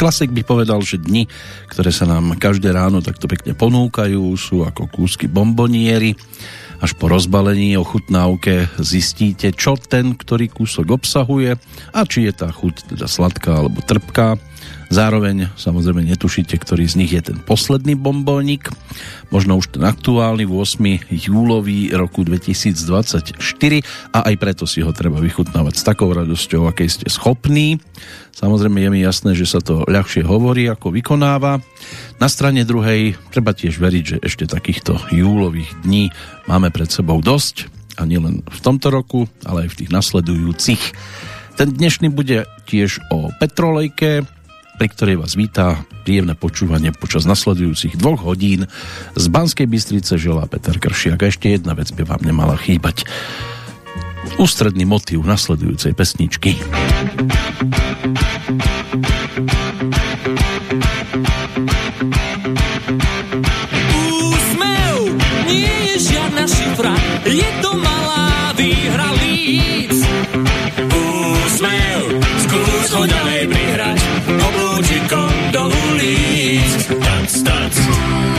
Klasik by povedal, že dni, ktoré sa nám každé ráno takto pekne ponúkajú, sú ako kúsky bomboniery. Až po rozbalení ochutnávke zistíte, čo ten, ktorý kúsok obsahuje a či je tá chuť teda sladká alebo trpká. Zároveň samozrejme netušíte, ktorý z nich je ten posledný bombónik, možno už ten aktuálny 8. júlový roku 2024 a aj preto si ho treba vychutnávať s takou radosťou, akej ste schopní. Samozrejme je mi jasné, že sa to ľahšie hovorí, ako vykonáva. Na strane druhej treba tiež veriť, že ešte takýchto júlových dní máme pred sebou dosť a nielen v tomto roku, ale aj v tých nasledujúcich. Ten dnešný bude tiež o petrolejke, pri ktorej vás vítá príjemné počúvanie počas nasledujúcich dvoch hodín. Z Banskej Bystrice želá Peter Kršiak. A ešte jedna vec by vám nemala chýbať. Ústredný motív nasledujúcej pesničky. Úsmev nie je žiadna šifra, je to malá stunts, stunts.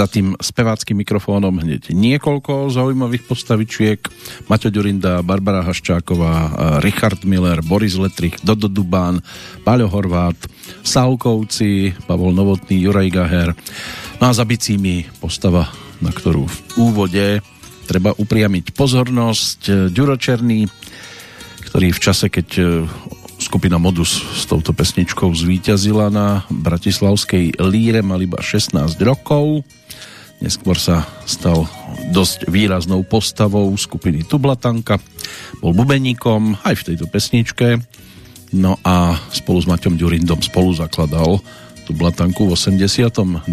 Za tým speváckým mikrofónom hneď niekoľko zaujímavých postavičiek. Maťo Ďurinda, Barbara Haščáková, Richard Miller, Boris Letrich, Dodo Dubán, Paľo Horvát, Salkovci, Pavol Novotný, Juraj Gaher. No a za bicími postava, na ktorú v úvode treba upriamiť pozornosť. Ďuro Černý, ktorý v čase, keď e, skupina Modus s touto pesničkou zvíťazila na Bratislavskej líre, mal iba 16 rokov. Neskôr sa stal dosť výraznou postavou skupiny Tublatanka. Bol bubeníkom aj v tejto pesničke. No a spolu s Maťom Ďurindom spolu zakladal Tublatanku v 82.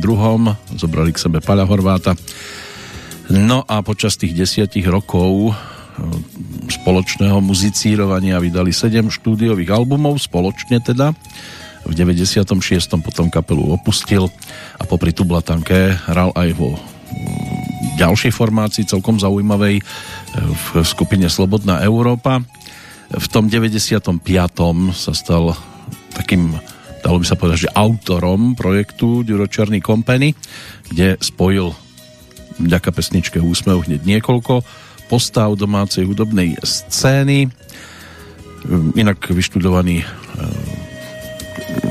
Zobrali k sebe Paľa Horváta. No a počas tých desiatich rokov spoločného muzicírovania vydali 7 štúdiových albumov, spoločne teda. V 96. potom kapelu opustil a popri Tublatanke hral aj vo mm, ďalšej formácii celkom zaujímavej e, v skupine Slobodná Európa. V tom 95. sa stal takým dalo by sa povedať, že autorom projektu Černý Company, kde spojil vďaka pesničke Úsmev hneď niekoľko postav domácej hudobnej scény. Inak vyštudovaný e,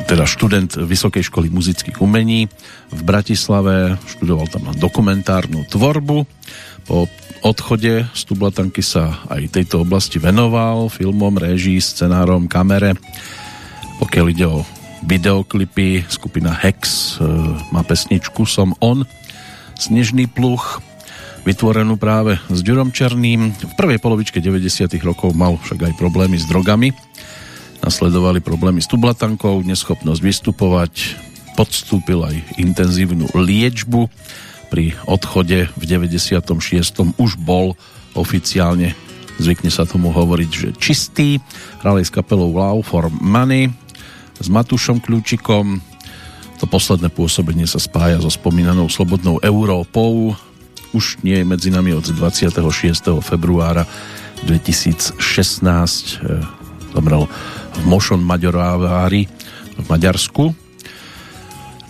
teda študent Vysokej školy muzických umení v Bratislave, študoval tam dokumentárnu tvorbu. Po odchode z Tublatanky sa aj tejto oblasti venoval filmom, réžii, scenárom, kamere. Pokiaľ ide o videoklipy, skupina Hex e, má pesničku Som on, Snežný pluch, vytvorenú práve s Ďurom Černým. V prvej polovičke 90. rokov mal však aj problémy s drogami. Nasledovali problémy s tublatankou, neschopnosť vystupovať, podstúpil aj intenzívnu liečbu. Pri odchode v 96. už bol oficiálne, zvykne sa tomu hovoriť, že čistý. Hral s kapelou Wow for Money, s Matúšom Kľúčikom, to posledné pôsobenie sa spája so spomínanou Slobodnou Európou. Už nie je medzi nami od 26. februára 2016. Eh, zomrel v Mošon Maďorávári v Maďarsku.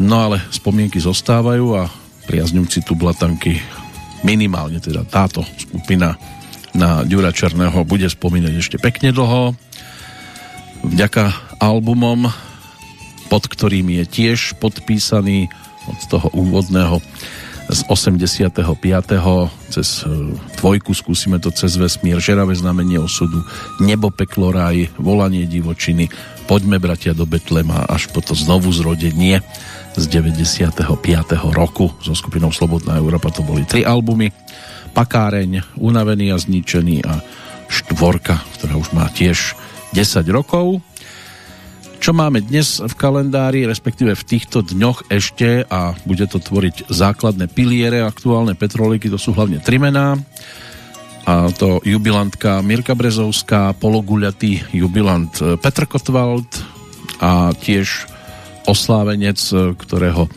No ale spomienky zostávajú a priaznivci Tublatanky minimálne teda táto skupina na Ďura Černého bude spomínať ešte pekne dlho. Vďaka albumom pod ktorým je tiež podpísaný od toho úvodného z 85. cez e, dvojku skúsime to cez vesmír, žeravé znamenie osudu, nebo, peklo, raj, volanie divočiny, poďme bratia do Betlema až po to znovu zrodenie z 95. roku so skupinou Slobodná Európa to boli tri albumy Pakáreň, Unavený a zničený a Štvorka, ktorá už má tiež 10 rokov čo máme dnes v kalendári, respektíve v týchto dňoch ešte a bude to tvoriť základné piliere aktuálne petroliky, to sú hlavne tri mená a to jubilantka Mirka Brezovská, pologuľatý jubilant Petr Kotwald a tiež oslávenec, ktorého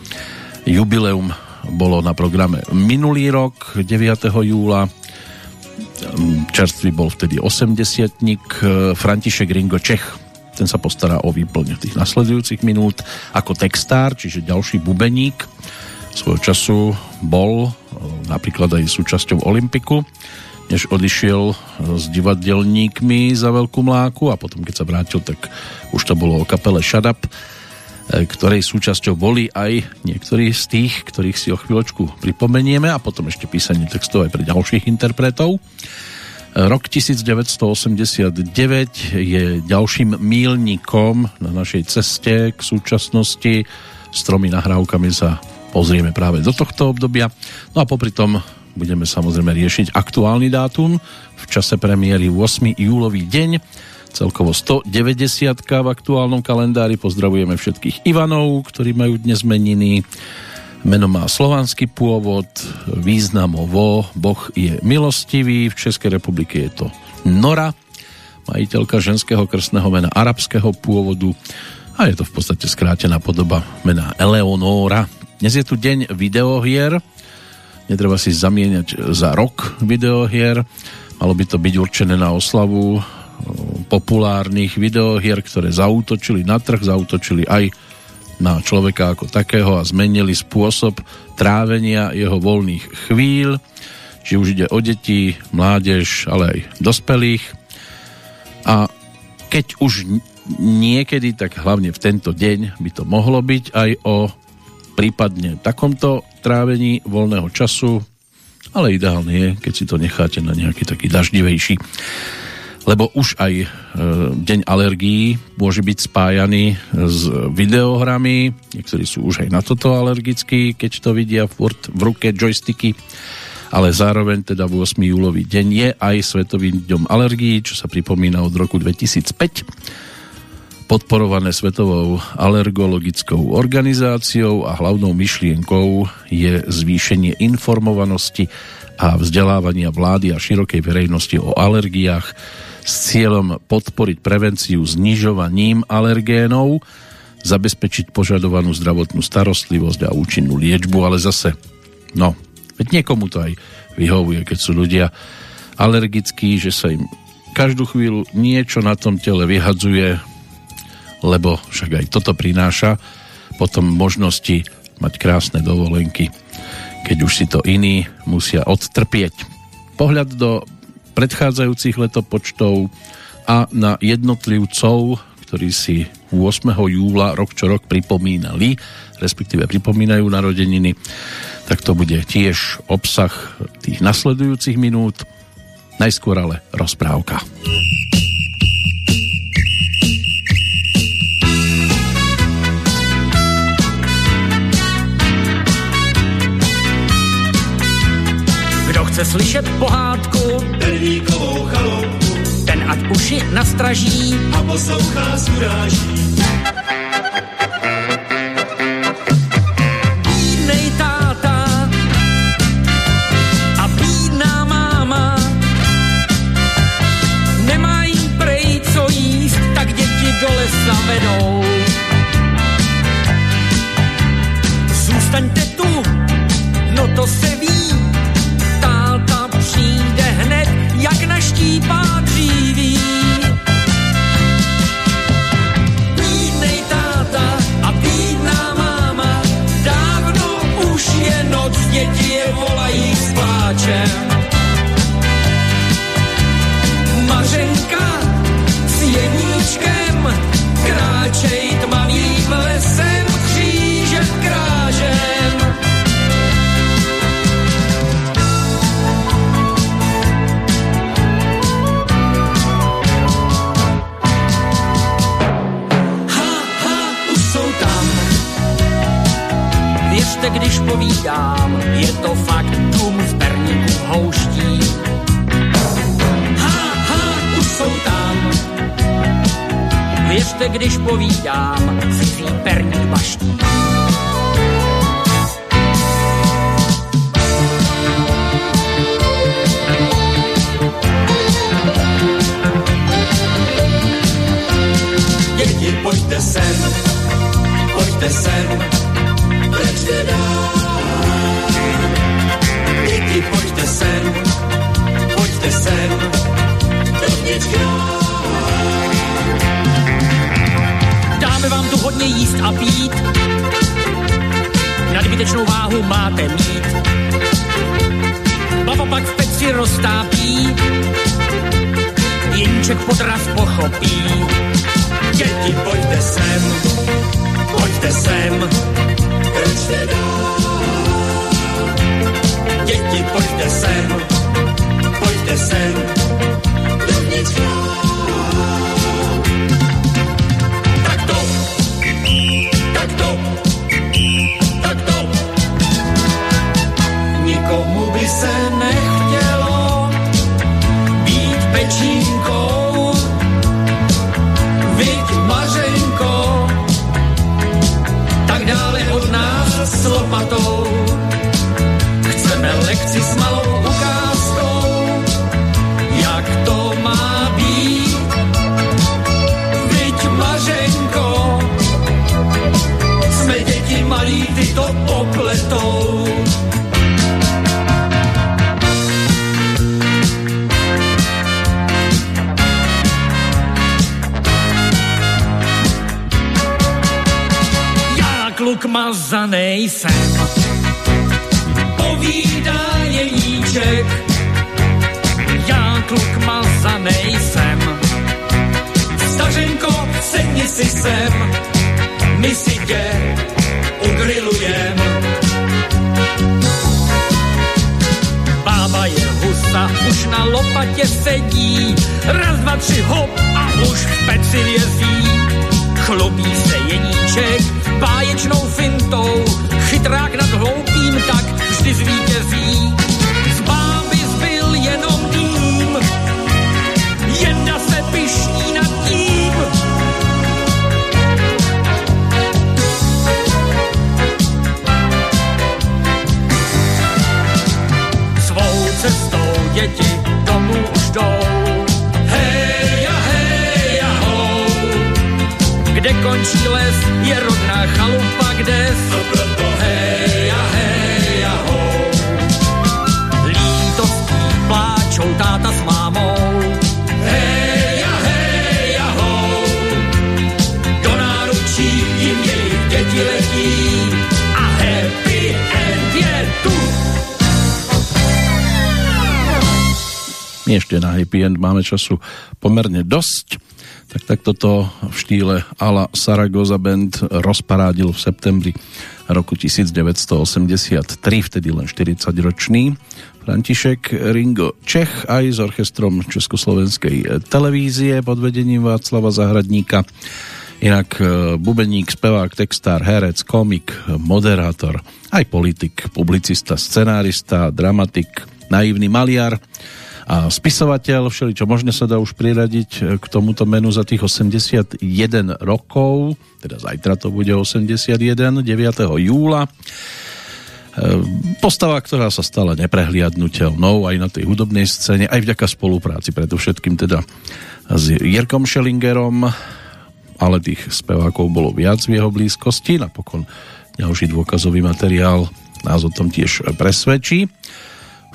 jubileum bolo na programe minulý rok, 9. júla. Čerstvý bol vtedy 80 František Ringo Čech ten sa postará o výplň tých nasledujúcich minút ako textár, čiže ďalší bubeník. Svojho času bol e, napríklad aj súčasťou Olympiku, než odišiel e, s divadelníkmi za Veľkú mláku a potom keď sa vrátil, tak už to bolo o kapele Shut Up, e, ktorej súčasťou boli aj niektorí z tých, ktorých si o chvíľočku pripomenieme a potom ešte písanie textov aj pre ďalších interpretov. Rok 1989 je ďalším mílnikom na našej ceste k súčasnosti. S tromi nahrávkami sa pozrieme práve do tohto obdobia. No a popri tom budeme samozrejme riešiť aktuálny dátum v čase premiéry 8. júlový deň celkovo 190 v aktuálnom kalendári. Pozdravujeme všetkých Ivanov, ktorí majú dnes meniny. Meno má slovanský pôvod, významovo Boh je milostivý, v Českej republike je to Nora, majiteľka ženského krstného mena arabského pôvodu a je to v podstate skrátená podoba mena Eleonóra. Dnes je tu deň videohier, netreba si zamieňať za rok videohier, malo by to byť určené na oslavu populárnych videohier, ktoré zautočili na trh, zautočili aj na človeka ako takého a zmenili spôsob trávenia jeho voľných chvíľ, či už ide o deti, mládež, ale aj dospelých. A keď už niekedy, tak hlavne v tento deň by to mohlo byť aj o prípadne takomto trávení voľného času, ale ideálne je, keď si to necháte na nejaký taký daždivejší lebo už aj e, deň alergií môže byť spájaný s videohrami, niektorí sú už aj na toto alergickí, keď to vidia furt v ruke joysticky, ale zároveň teda 8. júlový deň je aj Svetovým dňom alergií, čo sa pripomína od roku 2005 podporované Svetovou alergologickou organizáciou a hlavnou myšlienkou je zvýšenie informovanosti a vzdelávania vlády a širokej verejnosti o alergiách s cieľom podporiť prevenciu znižovaním alergénov, zabezpečiť požadovanú zdravotnú starostlivosť a účinnú liečbu, ale zase, no, veď niekomu to aj vyhovuje, keď sú ľudia alergickí, že sa im každú chvíľu niečo na tom tele vyhadzuje, lebo však aj toto prináša potom možnosti mať krásne dovolenky, keď už si to iní musia odtrpieť. Pohľad do predchádzajúcich letopočtov a na jednotlivcov, ktorí si 8. júla rok čo rok pripomínali, respektíve pripomínajú narodeniny, tak to bude tiež obsah tých nasledujúcich minút. Najskôr ale rozprávka. Chce slyšet pohádku, Perníkovou chaloupku ten ať uši nastraží. a poslouchá z uráží. Bídnej táta a bídná máma nemají prej co jíst, tak děti do lesa vedou. Zůstaňte tu, no to se ví, Když povídám, je to fakt dům v perníku houští. Ha, ha, už jsou tam. Věřte, když povídám, cizí perník baští. Děti, pojďte sem, pojďte sem, dál. Děti, pojďte sem, pojďte sem, dovnitř. Dáme vám tu hodně jíst a pít. Nadbytečnou váhu máte mít. Baba pak v peci roztápí. Jeníček podraz pochopí. Děti, pojďte sem, pojďte sem, pojďte dál. Děti, pojďte sem, pojďte sem, dovnitř král. S lopatou. Chceme lekci s malou mazanej jsem, povídá jeníček. Já kluk mazanej jsem, stařenko, sedni si sem, my si tě ugrilujem. Bába je husa, už na lopatě sedí, raz, dva, tři, hop a už v peci vězí. Chlubí se jeníček báječnou fintou, chytrák nad hloupým tak vždy zvítězí. Z báby zbyl jenom dým, jedna se pišní končí les, je rodná chalupa, kde hej a hej a ho. lítostí pláčou táta s mámou. Hej a hej a ho. Do náručí jim jejich děti letí. A happy end je ešte na happy end máme času pomerne dosť. Tak takto to v štýle Ala Saragoza Band rozparádil v septembri roku 1983, vtedy len 40 ročný. František Ringo Čech aj s orchestrom Československej televízie pod vedením Václava Zahradníka. Inak e, bubeník, spevák, textár, herec, komik, moderátor, aj politik, publicista, scenárista, dramatik, naivný maliar a spisovateľ, všeli čo možné sa dá už priradiť e, k tomuto menu za tých 81 rokov, teda zajtra to bude 81, 9. júla. E, Postava, ktorá sa stala neprehliadnutelnou aj na tej hudobnej scéne, aj vďaka spolupráci, predovšetkým teda s Jirkom Schellingerom, ale tých spevákov bolo viac v jeho blízkosti. Napokon ďalší dôkazový materiál nás o tom tiež presvedčí.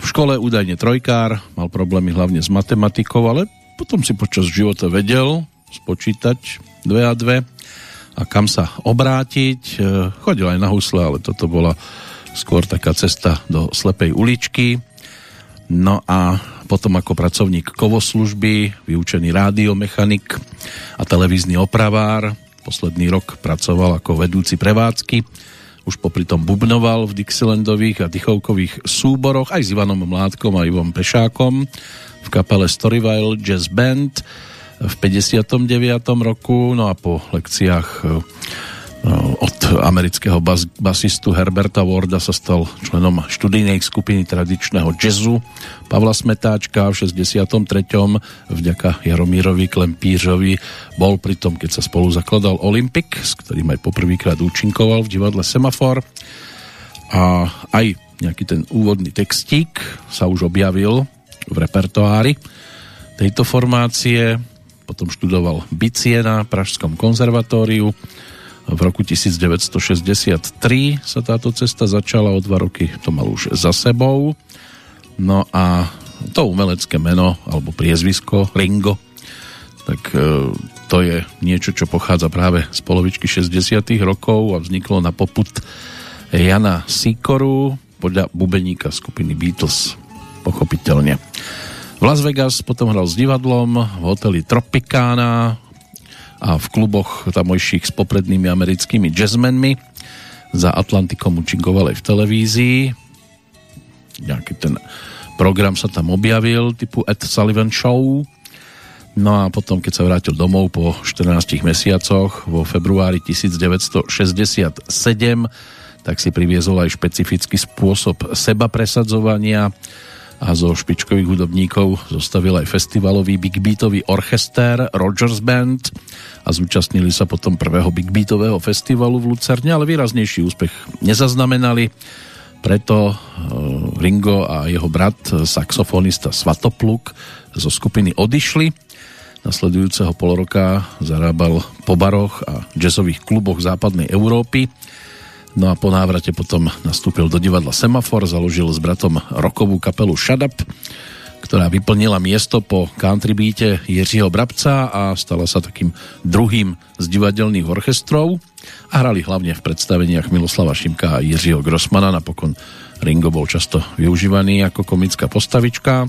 V škole údajne trojkár, mal problémy hlavne s matematikou, ale potom si počas života vedel spočítať dve a dve a kam sa obrátiť. E, Chodil aj na husle, ale toto bola skôr taká cesta do slepej uličky. No a potom ako pracovník kovoslužby, vyučený rádiomechanik a televízny opravár. Posledný rok pracoval ako vedúci prevádzky už popri tom bubnoval v Dixielandových a dychovkových súboroch aj s Ivanom Mládkom a Ivom Pešákom v kapele Storyville Jazz Band v 59. roku, no a po lekciách od amerického bas, basistu Herberta Warda sa stal členom študijnej skupiny tradičného jazzu Pavla Smetáčka v 63. vďaka Jaromírovi Klempířovi bol pri tom, keď sa spolu zakladal Olympic, s ktorým aj poprvýkrát účinkoval v divadle Semafor. A aj nejaký ten úvodný textík sa už objavil v repertoári tejto formácie. Potom študoval bicie na Pražskom konzervatóriu v roku 1963 sa táto cesta začala, o dva roky to mal už za sebou. No a to umelecké meno, alebo priezvisko, Ringo, tak e, to je niečo, čo pochádza práve z polovičky 60 rokov a vzniklo na poput Jana Sikoru podľa bubeníka skupiny Beatles, pochopiteľne. V Las Vegas potom hral s divadlom v hoteli Tropicana, a v kluboch tamojších s poprednými americkými jazzmenmi. Za Atlantikom učinkoval v televízii. Nejaký ten program sa tam objavil, typu Ed Sullivan Show. No a potom, keď sa vrátil domov po 14 mesiacoch vo februári 1967, tak si priviezol aj špecifický spôsob seba presadzovania a zo špičkových hudobníkov zostavil aj festivalový big beatový orchester Rogers Band a zúčastnili sa potom prvého big beatového festivalu v Lucerne, ale výraznejší úspech nezaznamenali. Preto e, Ringo a jeho brat, saxofonista Svatopluk zo skupiny odišli. Nasledujúceho pol roka zarábal po baroch a jazzových kluboch západnej Európy No a po návrate potom nastúpil do divadla Semafor, založil s bratom rokovú kapelu Shut Up, ktorá vyplnila miesto po country beate Jiřího Brabca a stala sa takým druhým z divadelných orchestrov a hrali hlavne v predstaveniach Miloslava Šimka a Jiřího Grossmana. Napokon Ringo bol často využívaný ako komická postavička.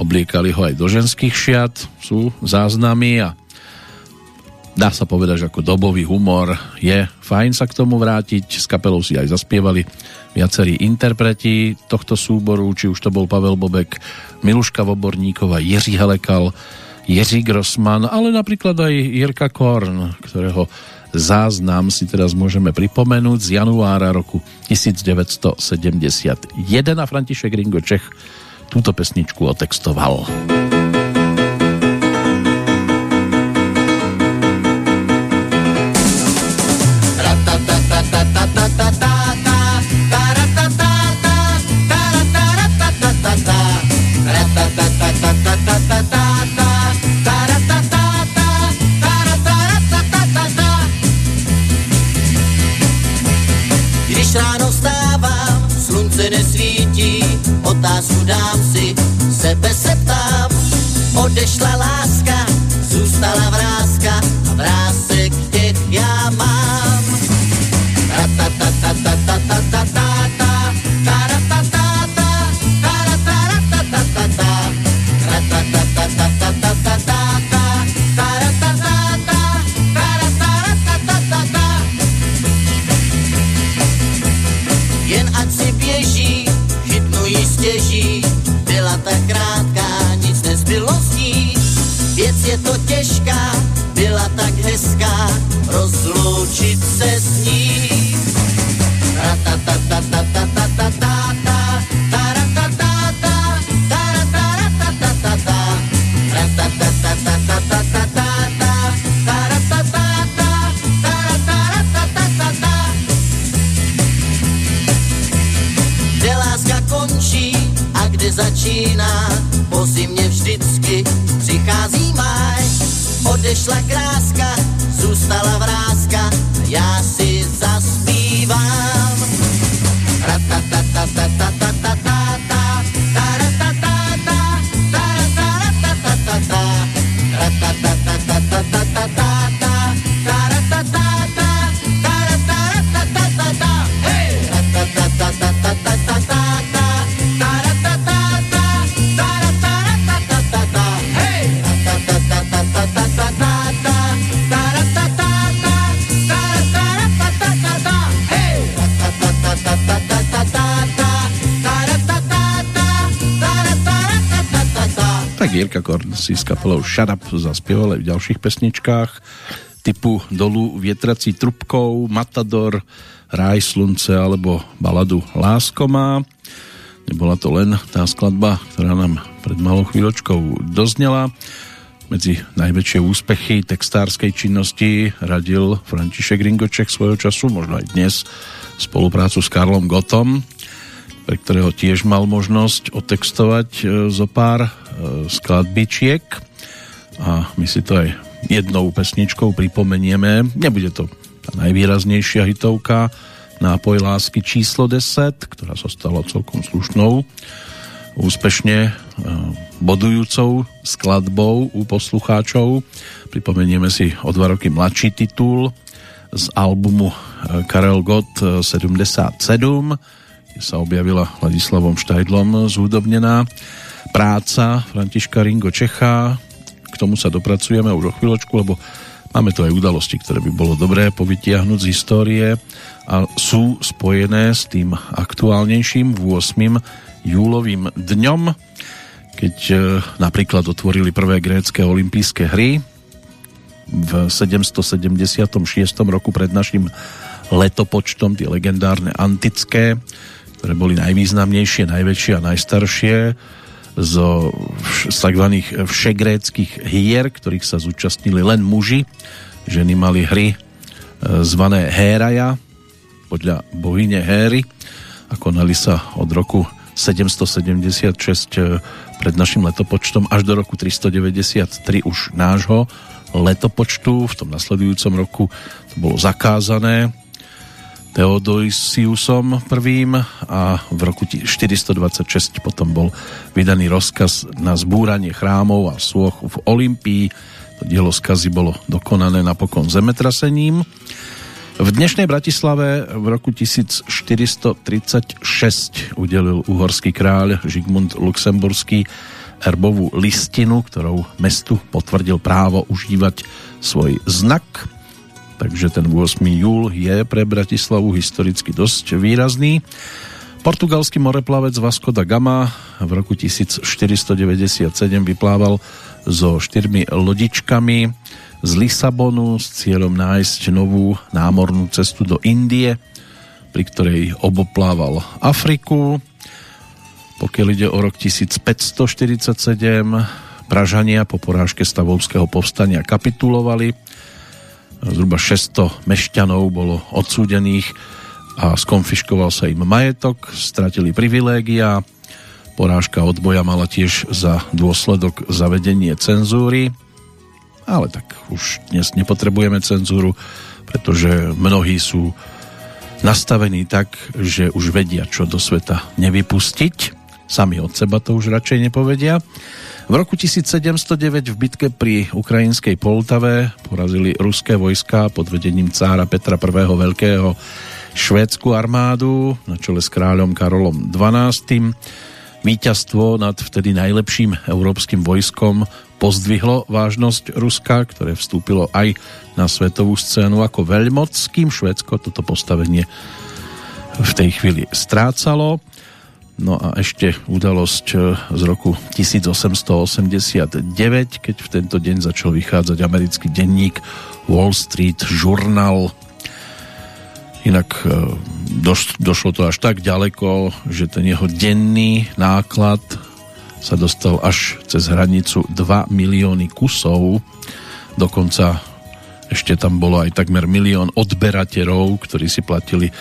Obliekali ho aj do ženských šiat, sú záznamy a dá sa povedať, že ako dobový humor je fajn sa k tomu vrátiť. S kapelou si aj zaspievali viacerí interpreti tohto súboru, či už to bol Pavel Bobek, Miluška Voborníková, Jiří Helekal, Jiří Grossman, ale napríklad aj Jirka Korn, ktorého záznam si teraz môžeme pripomenúť z januára roku 1971 a František Ringo Čech túto pesničku otextoval. Lásku dám si, sebe se ptám. Odešla láska, zůstala Shut Up zaspieval v ďalších pesničkách typu Dolu vietrací trubkou, Matador, Ráj slunce alebo baladu Lásko má. Nebola to len tá skladba, ktorá nám pred malou chvíľočkou doznela. Medzi najväčšie úspechy textárskej činnosti radil František Ringoček svojho času, možno aj dnes, spoluprácu s Karlom Gotom, pre ktorého tiež mal možnosť otextovať e, zo pár e, skladbičiek a my si to aj jednou pesničkou pripomenieme. Nebude to tá najvýraznejšia hitovka Nápoj lásky číslo 10, ktorá sa stala celkom slušnou, úspešne e, bodujúcou skladbou u poslucháčov. Pripomenieme si o dva roky mladší titul z albumu e, Karel Gott e, 77, kde sa objavila Ladislavom Štajdlom zúdobnená práca Františka Ringo Čecha. K tomu sa dopracujeme už o chvíľočku, lebo máme tu aj udalosti, ktoré by bolo dobré povytiahnuť z histórie a sú spojené s tým aktuálnejším 8. júlovým dňom, keď e, napríklad otvorili prvé grécké olympijské hry v 776 roku pred našim letopočtom, tie legendárne antické, ktoré boli najvýznamnejšie, najväčšie a najstaršie zo tzv. všegréckých hier, ktorých sa zúčastnili len muži. Ženy mali hry e, zvané Héraja, podľa bohyne Héry a konali sa od roku 776 e, pred našim letopočtom až do roku 393 už nášho letopočtu. V tom nasledujúcom roku to bolo zakázané Teodosiusom I a v roku 426 potom bol vydaný rozkaz na zbúranie chrámov a sôch v Olympii. To dielo skazy bolo dokonané napokon zemetrasením. V dnešnej Bratislave v roku 1436 udelil uhorský kráľ Žigmund Luxemburský erbovú listinu, ktorou mestu potvrdil právo užívať svoj znak. Takže ten 8. júl je pre Bratislavu historicky dosť výrazný. Portugalský moreplavec Vasco da Gama v roku 1497 vyplával so štyrmi lodičkami z Lisabonu s cieľom nájsť novú námornú cestu do Indie, pri ktorej oboplával Afriku. Pokiaľ ide o rok 1547, Pražania po porážke stavovského povstania kapitulovali. Zhruba 600 mešťanov bolo odsúdených a skonfiškoval sa im majetok, stratili privilégia. Porážka odboja mala tiež za dôsledok zavedenie cenzúry ale tak už dnes nepotrebujeme cenzúru, pretože mnohí sú nastavení tak, že už vedia, čo do sveta nevypustiť. sami od seba to už radšej nepovedia. V roku 1709 v bitke pri ukrajinskej Poltave porazili ruské vojska pod vedením cára Petra I. Veľkého švédsku armádu na čele s kráľom Karolom XII. Víťazstvo nad vtedy najlepším európskym vojskom pozdvihlo vážnosť Ruska, ktoré vstúpilo aj na svetovú scénu ako veľmoc, kým Švédsko toto postavenie v tej chvíli strácalo. No a ešte udalosť eh, z roku 1889, keď v tento deň začal vychádzať americký denník Wall Street Journal. Inak eh, doš, došlo to až tak ďaleko, že ten jeho denný náklad sa dostal až cez hranicu 2 milióny kusov. Dokonca ešte tam bolo aj takmer milión odberateľov, ktorí si platili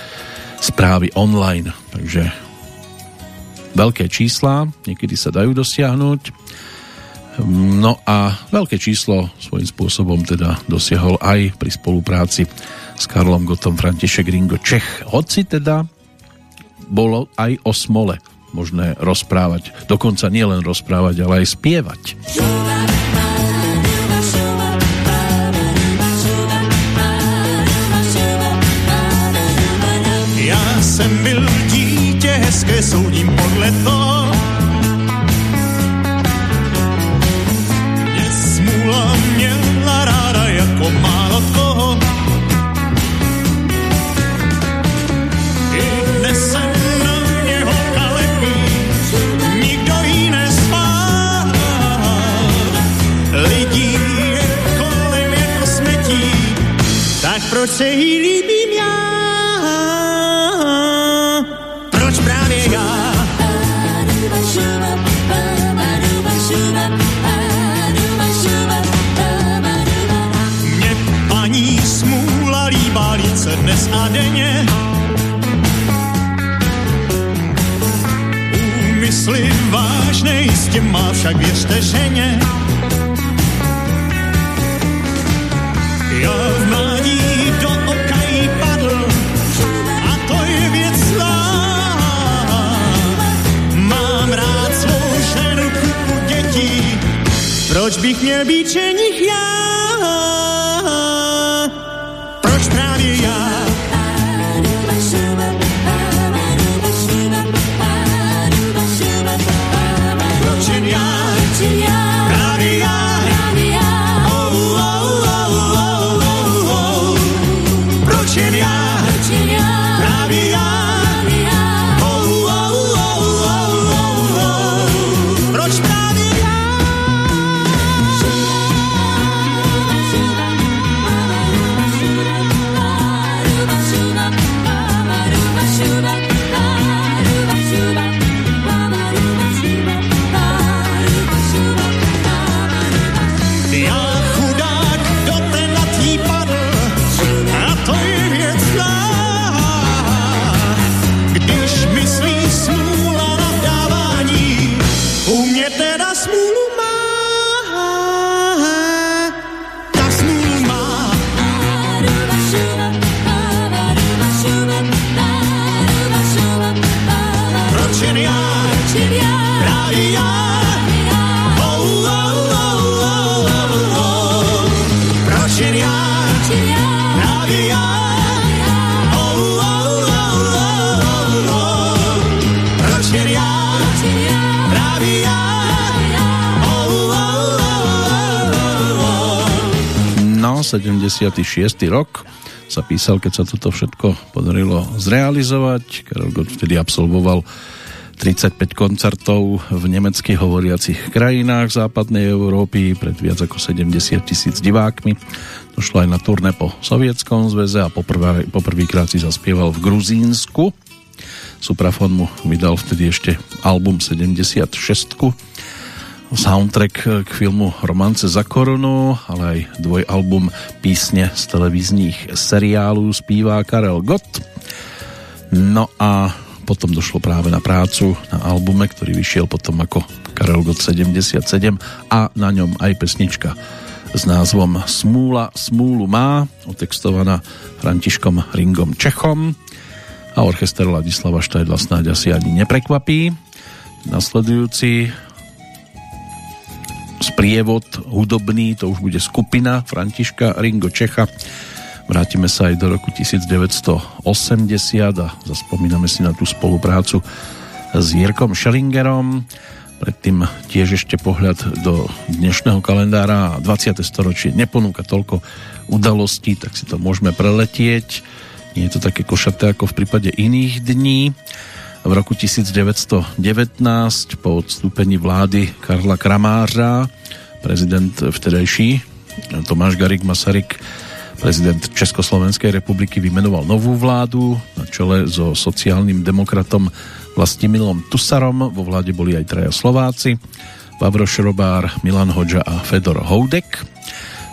správy online. Takže veľké čísla, niekedy sa dajú dosiahnuť. No a veľké číslo svojím spôsobom teda dosiahol aj pri spolupráci s Karlom Gotom František Ringo Čech. Hoci teda bolo aj o smole možné rozprávať. Dokonca nielen rozprávať, ale aj spievať. Já jsem byl dítě hezké, soudím podle toho. Mě smůla měla ráda jako málo koho. I dnes se na mě holka nikdo jí nespál. Lidí je kolem jako smetí, tak proč se jí líbím dnes a denně. Úmysly vážné jistě má, však věřte ženě. Já v mládí do oka jí padl, a to je věc. Mám rád svou ženu, kupu dětí, proč bych měl být ženich já? 76. rok sa písal, keď sa toto všetko podarilo zrealizovať. Karel Gott vtedy absolvoval 35 koncertov v nemecky hovoriacich krajinách západnej Európy pred viac ako 70 tisíc divákmi. Došlo aj na turné po Sovietskom zväze a poprvá, poprvýkrát si zaspieval v Gruzínsku. Suprafon mu vydal vtedy ešte album 76 soundtrack k filmu Romance za korunu, ale aj dvojalbum písne z televíznych seriálů zpívá Karel Gott. No a potom došlo práve na prácu na albume, ktorý vyšiel potom ako Karel Gott 77 a na ňom aj pesnička s názvom Smúla smúlu má, otextovaná Františkom Ringom Čechom a orchester Ladislava Štajdla snáď asi ani neprekvapí. Nasledujúci sprievod hudobný, to už bude skupina Františka Ringo Čecha. Vrátime sa aj do roku 1980 a zaspomíname si na tú spoluprácu s Jirkom Schellingerom. Predtým tiež ešte pohľad do dnešného kalendára 20. storočie neponúka toľko udalostí, tak si to môžeme preletieť. Nie je to také košaté ako v prípade iných dní. V roku 1919 po odstúpení vlády Karla Kramářa prezident vtedajší Tomáš Garik Masaryk prezident Československej republiky vymenoval novú vládu na čele so sociálnym demokratom Vlastimilom Tusarom. Vo vláde boli aj traja Slováci, Vavro Šrobár, Milan Hoďa a Fedor Houdek.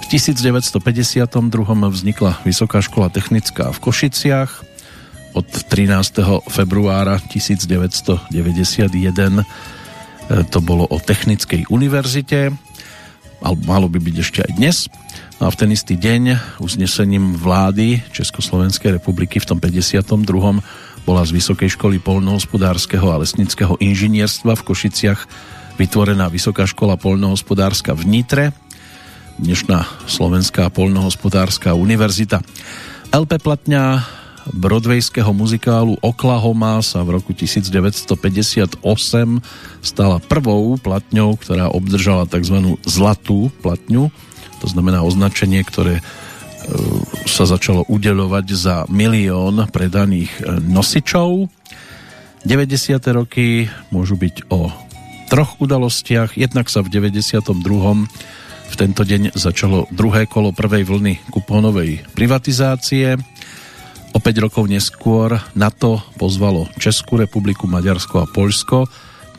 V 1952 vznikla Vysoká škola technická v Košiciach od 13. februára 1991 e, to bolo o Technickej univerzite alebo malo by byť ešte aj dnes no a v ten istý deň uznesením vlády Československej republiky v tom 52. bola z Vysokej školy polnohospodárskeho a lesnického inžinierstva v Košiciach vytvorená Vysoká škola polnohospodárska v Nitre dnešná Slovenská polnohospodárska univerzita LP Platňa broadwayského muzikálu Oklahoma sa v roku 1958 stala prvou platňou, ktorá obdržala tzv. zlatú platňu, to znamená označenie, ktoré e, sa začalo udeľovať za milión predaných e, nosičov. 90. roky môžu byť o troch udalostiach. Jednak sa v 92. v tento deň začalo druhé kolo prvej vlny kupónovej privatizácie. O 5 rokov neskôr NATO pozvalo Českú republiku, Maďarsko a Poľsko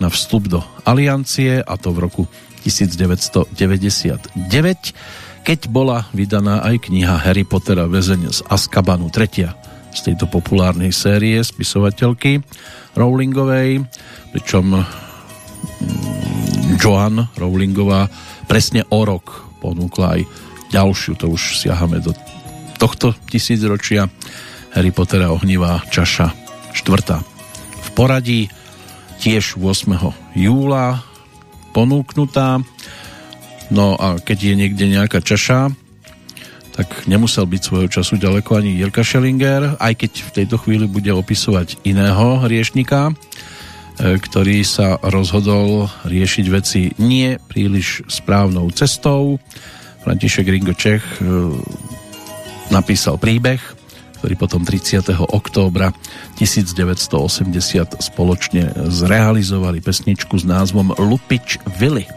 na vstup do aliancie a to v roku 1999, keď bola vydaná aj kniha Harry Pottera Väzeň z Azkabanu, tretia z tejto populárnej série spisovateľky Rowlingovej, pričom mm, Joan Rowlingová presne o rok ponúkla aj ďalšiu, to už siahame do tohto tisícročia Harry Pottera ohnivá čaša 4. v poradí tiež 8. júla ponúknutá no a keď je niekde nejaká čaša tak nemusel byť svojho času ďaleko ani Jirka Schellinger, aj keď v tejto chvíli bude opisovať iného hriešnika, e, ktorý sa rozhodol riešiť veci nie príliš správnou cestou. František Ringo Čech e, napísal príbeh, ktorý potom 30. októbra 1980 spoločne zrealizovali pesničku s názvom Lupič Vili.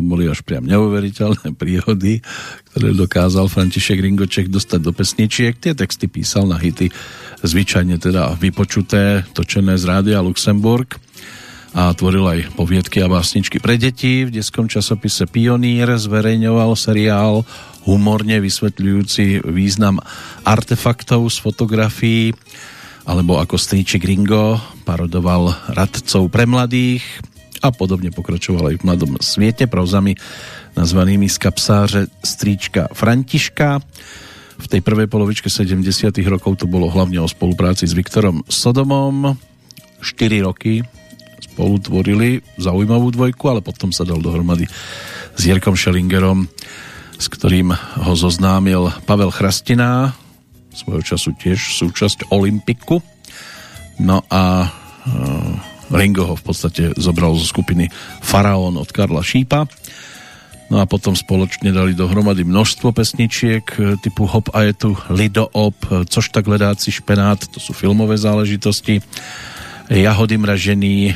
To boli až priam neuveriteľné príhody, ktoré dokázal František Ringoček dostať do pesničiek. Tie texty písal na hity, zvyčajne teda vypočuté, točené z rádia Luxemburg a tvoril aj poviedky a básničky pre deti. V detskom časopise Pionír zverejňoval seriál humorne vysvetľujúci význam artefaktov z fotografií alebo ako strýček Ringo parodoval radcov pre mladých a podobne pokračoval aj v Mladom svete prozami nazvanými z kapsáře strýčka Františka. V tej prvej polovičke 70 rokov to bolo hlavne o spolupráci s Viktorom Sodomom. 4 roky spolu tvorili zaujímavú dvojku, ale potom sa dal dohromady s Jirkom Schellingerom, s ktorým ho zoznámil Pavel Chrastina, svojho času tiež súčasť Olympiku. No a e, Ringo ho v podstate zobral zo skupiny Faraón od Karla Šípa. No a potom spoločne dali dohromady množstvo pesničiek e, typu Hop a je tu Lido Op, e, Což tak hledáci špenát, to sú filmové záležitosti. Jahody mražený, e,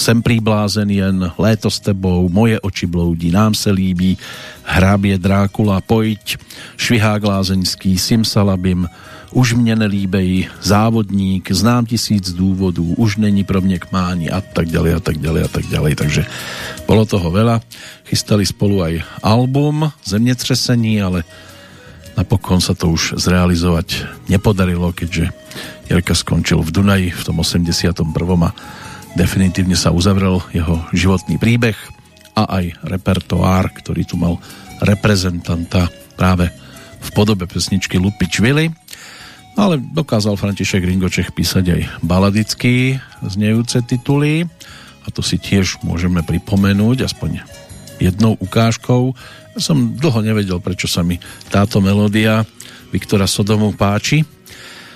Sem príblázen jen, Léto s tebou, Moje oči bloudí, Nám se líbí, Hrábě Drákula, Pojď, Švihák lázeňský, Simsalabim, Už mě nelíbej, Závodník, Znám tisíc důvodů, Už není pro mě k máni a tak ďalej a tak ďalej a tak ďalej. Takže bolo toho veľa. Chystali spolu aj album Zemnetřesení, ale napokon sa to už zrealizovať nepodarilo, keďže Jirka skončil v Dunaji v tom 81. a definitívne sa uzavrel jeho životný príbeh a aj repertoár, ktorý tu mal reprezentanta práve v podobe pesničky Lupič Vili. Ale dokázal František Ringočech písať aj baladicky znejúce tituly a to si tiež môžeme pripomenúť aspoň jednou ukážkou. Ja som dlho nevedel, prečo sa mi táto melódia Viktora Sodomu páči.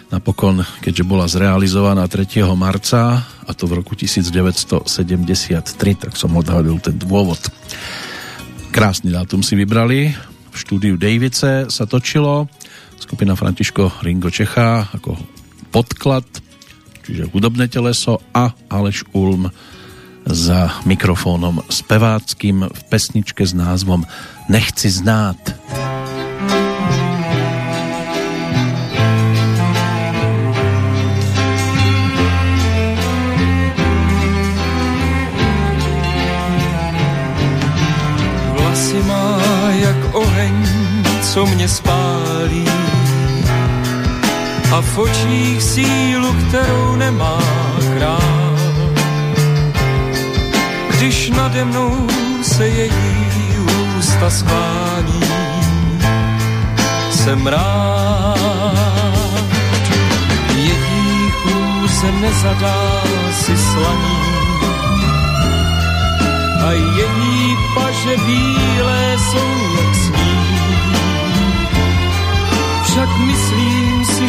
Napokon, keďže bola zrealizovaná 3. marca, a to v roku 1973, tak som odhalil ten dôvod. Krásny dátum si vybrali. V štúdiu Davice sa točilo. Skupina Františko Ringo Čecha ako podklad, čiže hudobné teleso a Aleš Ulm za mikrofónom speváckým v pesničke s názvom Nechci znát. Vlasy má jak oheň, co mě spálí a v očích sílu, kterou nemá král. Když nade mnou se její ústa sklání, jsem rád. Její chůze nezadá si slaní a její paže bílé jsou jak sníh. Však si,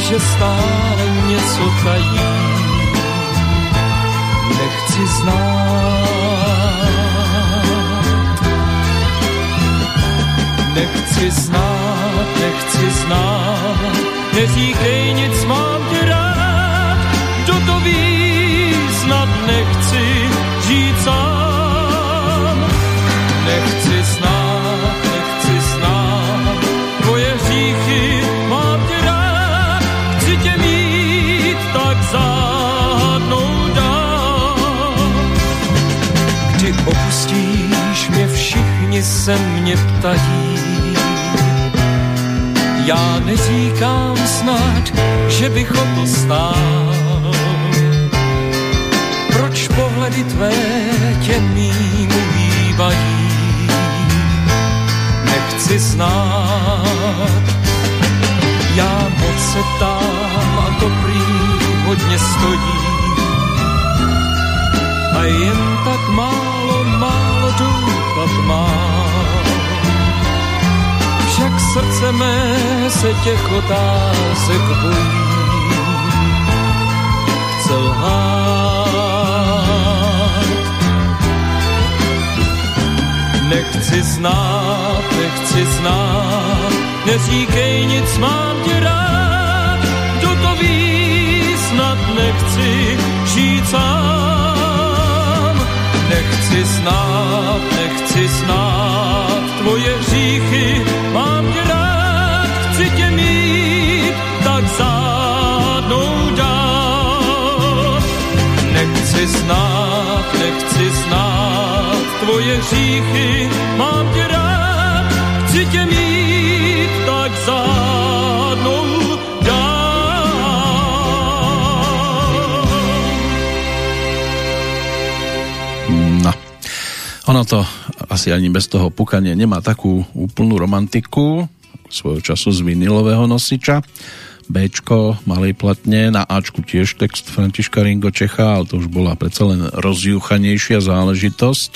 že stále něco tají. Nechci znát. Nechci znát, nechci znát, neříkej nic, mám tě rád. Kdo to ví, všichni se mě ptají. Já neříkám snad, že bych o to stál. Proč pohledy tvé tě mým uhýbají? Nechci znát. Já moc se tam a to prý hodně stojí. A jen tak málo doufat mám. Však srdce mé se těch otázek bojí. Chce lhát. Nechci znát, nechci znát, neříkej nic, mám tě rád. Kdo to ví, snad nechci žít sám. Nechci znát, nechci znát tvoje hříchy, mám tě rád, chci tě mít, tak zádnou dál. Nechci znát, nechci znát tvoje hříchy, mám tě Ono to asi ani bez toho pukania nemá takú úplnú romantiku, svojho času z vinilového nosiča. Bčko malej platne, na Ačku tiež text Františka Ringo Čecha, ale to už bola predsa len rozjuchanejšia záležitosť.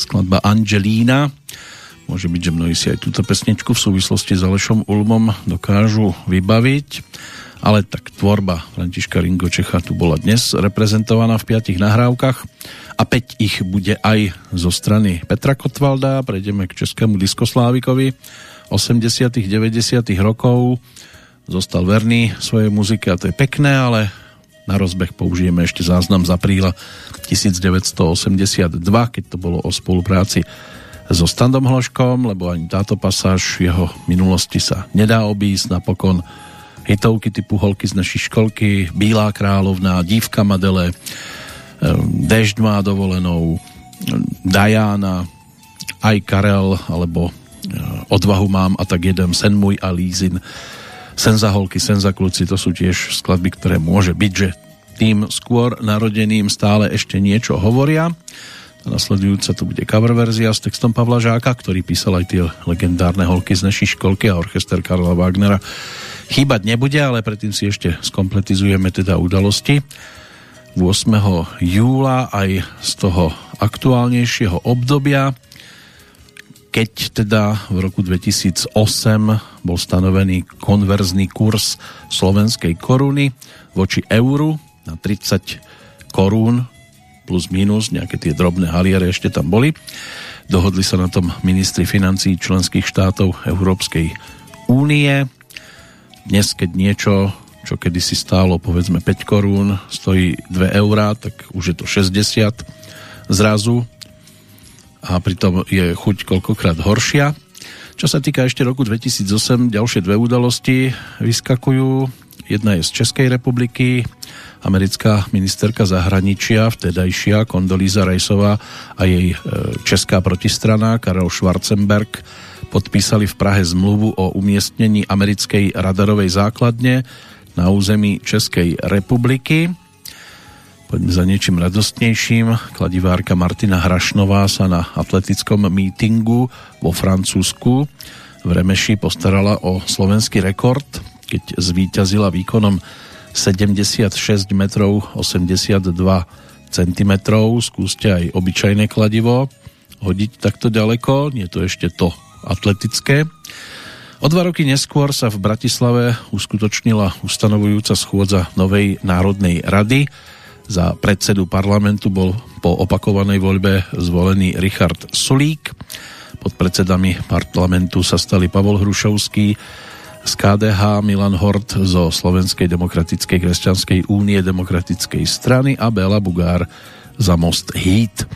Skladba Angelína. Môže byť, že mnohí si aj túto pesničku v súvislosti s Alešom Ulmom dokážu vybaviť. Ale tak tvorba Františka Ringo Čecha tu bola dnes reprezentovaná v piatich nahrávkach a 5 ich bude aj zo strany Petra Kotvalda. Prejdeme k českému diskoslávikovi 80 90 rokov. Zostal verný svojej muzike a to je pekné, ale na rozbeh použijeme ešte záznam z apríla 1982, keď to bolo o spolupráci so Standom Hloškom, lebo ani táto pasáž jeho minulosti sa nedá obísť. Napokon hitovky typu Holky z našej školky, Bílá královna, Dívka Madele, Dežď má dovolenou, Diana, aj Karel, alebo Odvahu mám a tak jedem, Sen môj a Lízin, Sen za holky, Sen za kluci, to sú tiež skladby, ktoré môže byť, že tým skôr narodeným stále ešte niečo hovoria. A nasledujúca to bude cover verzia s textom Pavla Žáka, ktorý písal aj tie legendárne holky z našej školky a orchester Karla Wagnera. Chýbať nebude, ale predtým si ešte skompletizujeme teda udalosti. 8. júla aj z toho aktuálnejšieho obdobia, keď teda v roku 2008 bol stanovený konverzný kurz slovenskej koruny voči euru na 30 korún plus minus, nejaké tie drobné haliere ešte tam boli. Dohodli sa na tom ministri financí členských štátov Európskej únie. Dnes, keď niečo, čo kedysi stálo povedzme 5 korún, stojí 2 eurá, tak už je to 60 zrazu a pritom je chuť koľkokrát horšia. Čo sa týka ešte roku 2008, ďalšie dve udalosti vyskakujú. Jedna je z Českej republiky, americká ministerka zahraničia, vtedajšia Kondolíza Rajsová a jej e, česká protistrana Karel Schwarzenberg podpísali v Prahe zmluvu o umiestnení americkej radarovej základne na území Českej republiky. Poďme za niečím radostnejším. Kladivárka Martina Hrašnová sa na atletickom mítingu vo Francúzsku v Remeši postarala o slovenský rekord, keď zvíťazila výkonom 76 metrov 82 cm. Skúste aj obyčajné kladivo hodiť takto ďaleko, nie to ešte to atletické. O dva roky neskôr sa v Bratislave uskutočnila ustanovujúca schôdza Novej národnej rady, za predsedu parlamentu bol po opakovanej voľbe zvolený Richard Sulík. Pod predsedami parlamentu sa stali Pavol Hrušovský z KDH, Milan Hort zo Slovenskej demokratickej kresťanskej únie demokratickej strany a Bela Bugár za Most Hít.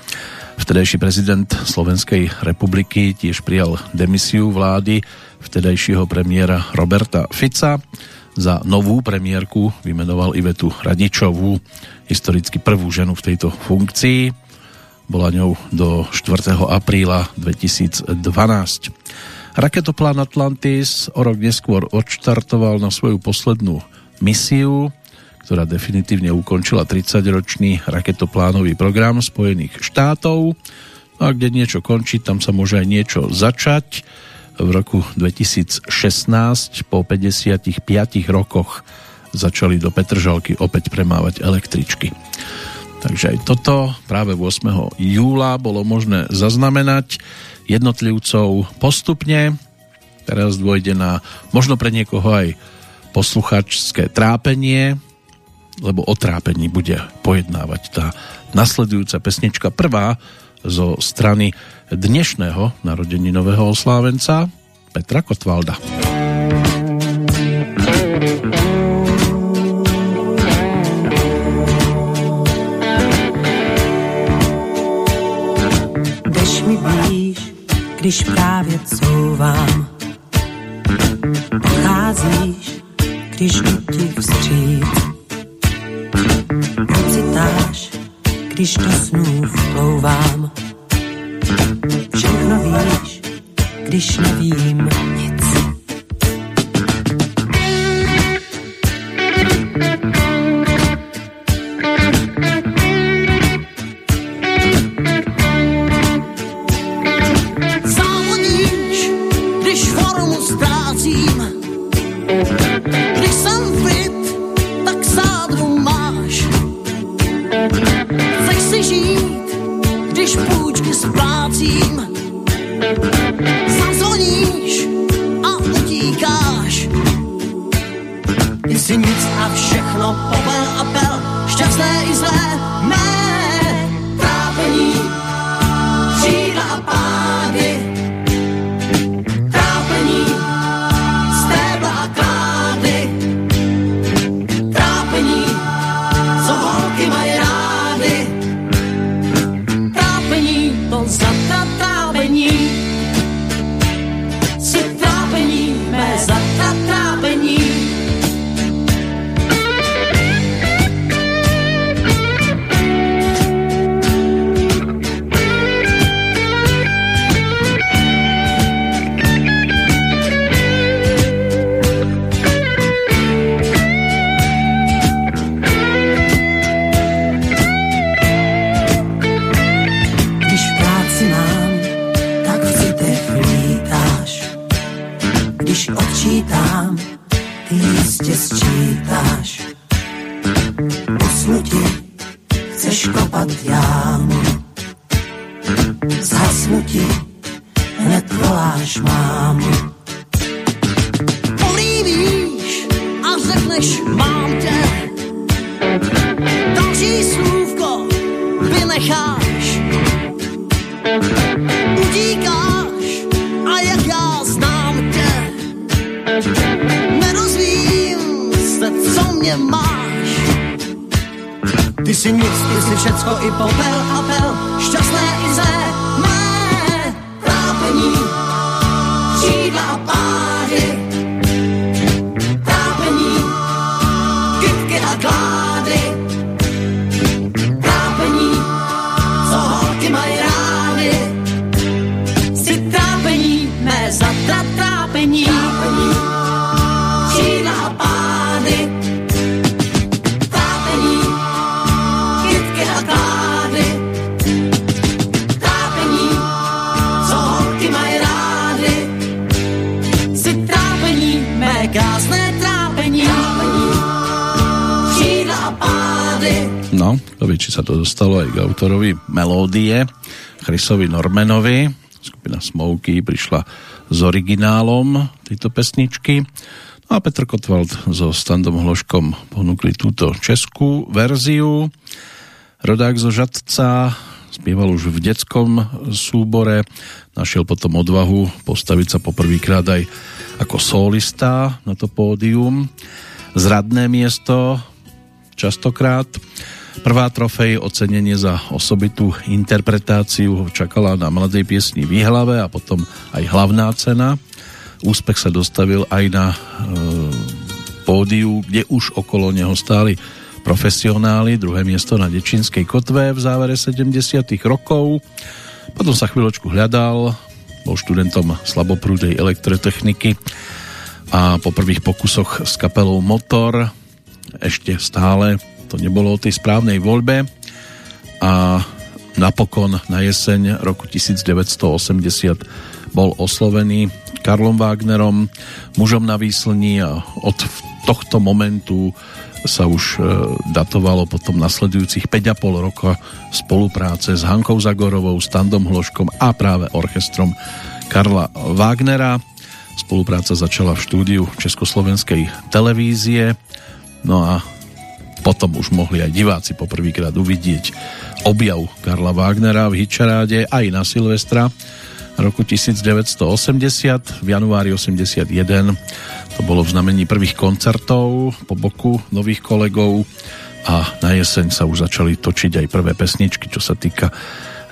Vtedajší prezident Slovenskej republiky tiež prijal demisiu vlády vtedajšieho premiéra Roberta Fica. Za novú premiérku vymenoval Ivetu Radičovú historicky prvú ženu v tejto funkcii. Bola ňou do 4. apríla 2012. Raketoplán Atlantis o rok neskôr odštartoval na svoju poslednú misiu, ktorá definitívne ukončila 30-ročný raketoplánový program Spojených štátov. No a kde niečo končí, tam sa môže aj niečo začať. V roku 2016 po 55 rokoch začali do Petržalky opäť premávať električky. Takže aj toto práve 8. júla bolo možné zaznamenať jednotlivcov postupne. Teraz dôjde na možno pre niekoho aj posluchačské trápenie, lebo o trápení bude pojednávať tá nasledujúca pesnička prvá zo strany dnešného narodeninového oslávenca Petra Kotvalda. Jdeš mi blíž, když právě couvám. Pocházíš, když jdu ti vstříc. Pocitáš, když do snů vplouvám. Všechno víš, když nevím nic. Melódie, Chrisovi Normanovi. Skupina Smokey prišla s originálom tejto pesničky. No a Petr Kotwald so Standom Hloškom ponúkli túto českú verziu. Rodák zo Žadca spieval už v detskom súbore, našiel potom odvahu postaviť sa poprvýkrát aj ako solista na to pódium. Zradné miesto častokrát. Prvá trofej, ocenenie za osobitú interpretáciu ho čakala na mladej piesni Výhlave a potom aj hlavná cena. Úspech sa dostavil aj na e, pódiu, kde už okolo neho stáli profesionáli, druhé miesto na Dečínskej kotve v závere 70 rokov. Potom sa chvíľočku hľadal, bol študentom slaboprúdej elektrotechniky a po prvých pokusoch s kapelou Motor ešte stále to nebolo o tej správnej voľbe a napokon na jeseň roku 1980 bol oslovený Karlom Wagnerom, mužom na výslní a od tohto momentu sa už e, datovalo potom nasledujúcich 5,5 roka spolupráce s Hankou Zagorovou, Standom Hloškom a práve orchestrom Karla Wagnera. Spolupráca začala v štúdiu Československej televízie, no a potom už mohli aj diváci poprvýkrát uvidieť objav Karla Wagnera v Hitcharáde aj na Silvestra roku 1980, v januári 81 to bolo v znamení prvých koncertov po boku nových kolegov a na jeseň sa už začali točiť aj prvé pesničky, čo sa týka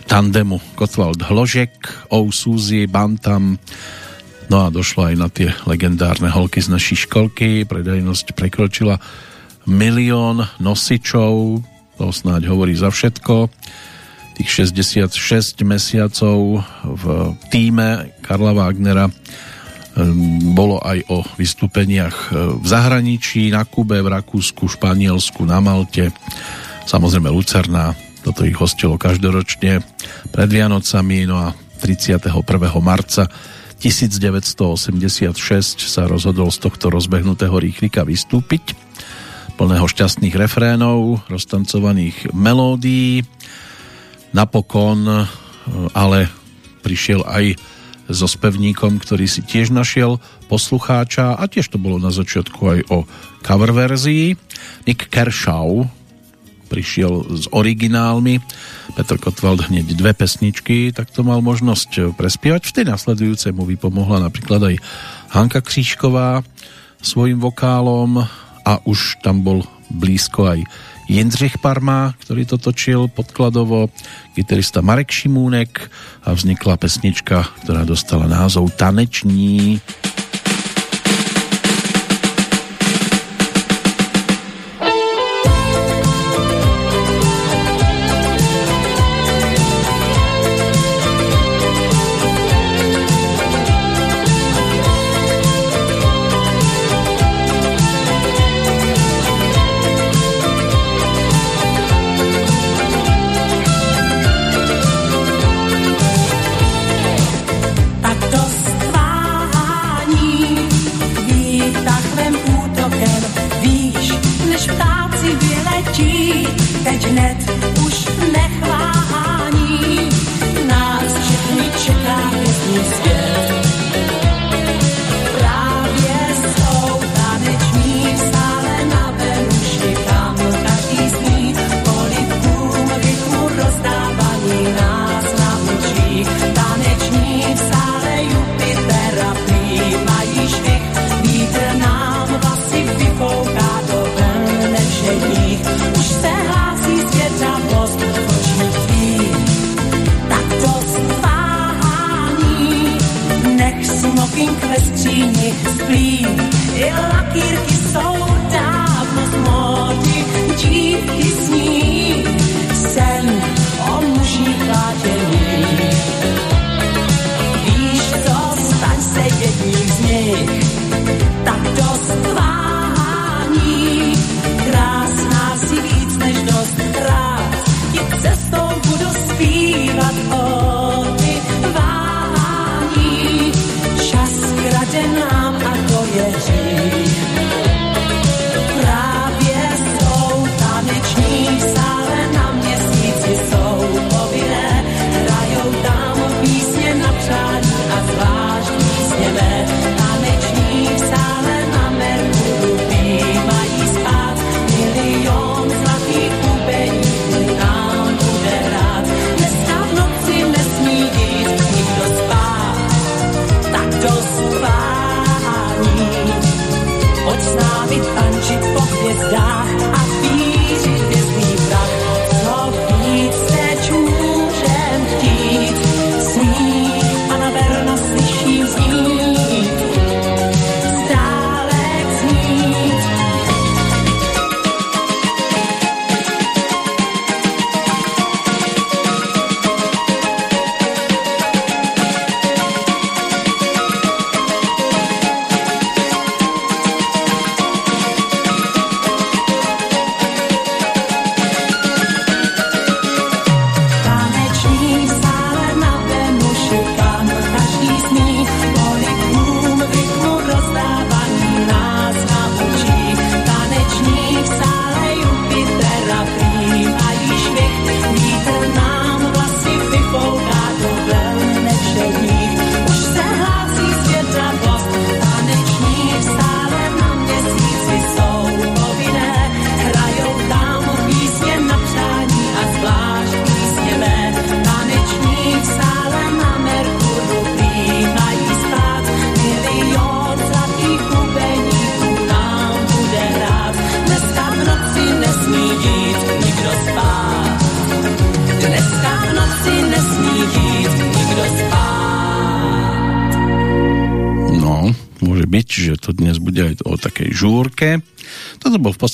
tandemu Kotwald Hložek, O Suzy, Bantam, no a došlo aj na tie legendárne holky z našej školky, predajnosť prekročila milión nosičov, to snáď hovorí za všetko. Tých 66 mesiacov v týme Karla Wagnera Ehm, bolo aj o vystúpeniach e, v zahraničí, na Kube, v Rakúsku, Španielsku, na Malte, samozrejme Lucerna, toto ich hostilo každoročne pred Vianocami, no a 31. marca 1986 sa rozhodol z tohto rozbehnutého rýchlika vystúpiť, plného šťastných refrénov, roztancovaných melódií. Napokon e, ale prišiel aj so spevníkom, ktorý si tiež našiel poslucháča a tiež to bolo na začiatku aj o cover verzii. Nick Kershaw prišiel s originálmi. Petr Kotwald hneď dve pesničky, tak to mal možnosť prespievať. V tej nasledujúcej mu vypomohla napríklad aj Hanka Křížková svojim vokálom a už tam bol blízko aj Jindřich Parma, ktorý to točil podkladovo, gitarista Marek Šimúnek a vznikla pesnička, ktorá dostala názov Taneční. Tak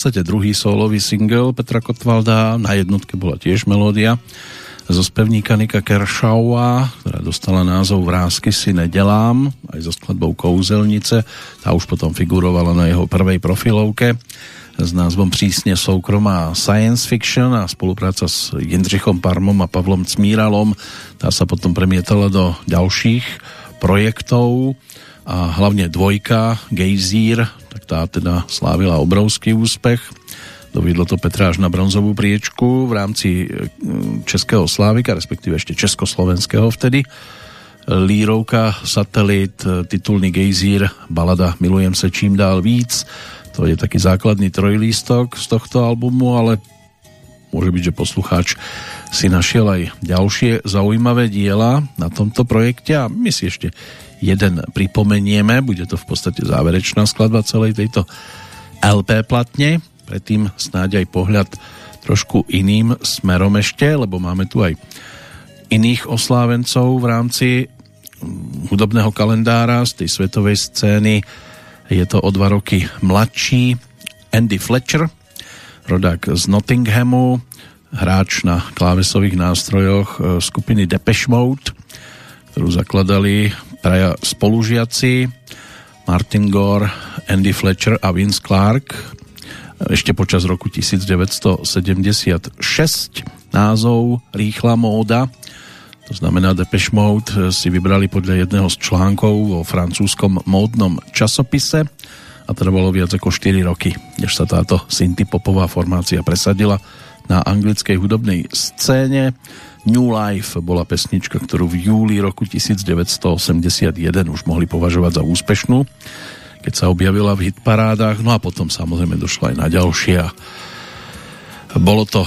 podstate druhý solový single Petra Kotvalda, na jednotke bola tiež melódia zo spevníka Nika Kershawa, ktorá dostala názov Vrázky si nedelám, aj so skladbou Kouzelnice. Tá už potom figurovala na jeho prvej profilovke s názvom Přísne soukromá science fiction a spolupráca s Jindřichom Parmom a Pavlom Cmíralom. Tá sa potom premietala do ďalších projektov a hlavne dvojka Gejzír, tá teda slávila obrovský úspech. Dovidlo to Petra až na bronzovú priečku v rámci e, Českého Slávika, respektíve ešte Československého vtedy. Lírovka, satelit, e, titulný Gejzír, balada Milujem se čím dál víc. To je taký základný trojlístok z tohto albumu, ale môže byť, že poslucháč si našiel aj ďalšie zaujímavé diela na tomto projekte a my si ešte jeden pripomenieme, bude to v podstate záverečná skladba celej tejto LP platne, predtým snáď aj pohľad trošku iným smerom ešte, lebo máme tu aj iných oslávencov v rámci mm, hudobného kalendára z tej svetovej scény. Je to o dva roky mladší Andy Fletcher, rodák z Nottinghamu, hráč na klávesových nástrojoch e, skupiny Depeche Mode, ktorú zakladali traja spolužiaci Martin Gore, Andy Fletcher a Vince Clark. Ešte počas roku 1976 názov Rýchla móda. To znamená Depeche Mode si vybrali podľa jedného z článkov vo francúzskom módnom časopise a trvalo viac ako 4 roky, než sa táto synthpopová formácia presadila na anglickej hudobnej scéne. New Life bola pesnička, ktorú v júli roku 1981 už mohli považovať za úspešnú, keď sa objavila v hitparádach, no a potom samozrejme došlo aj na ďalšie a bolo to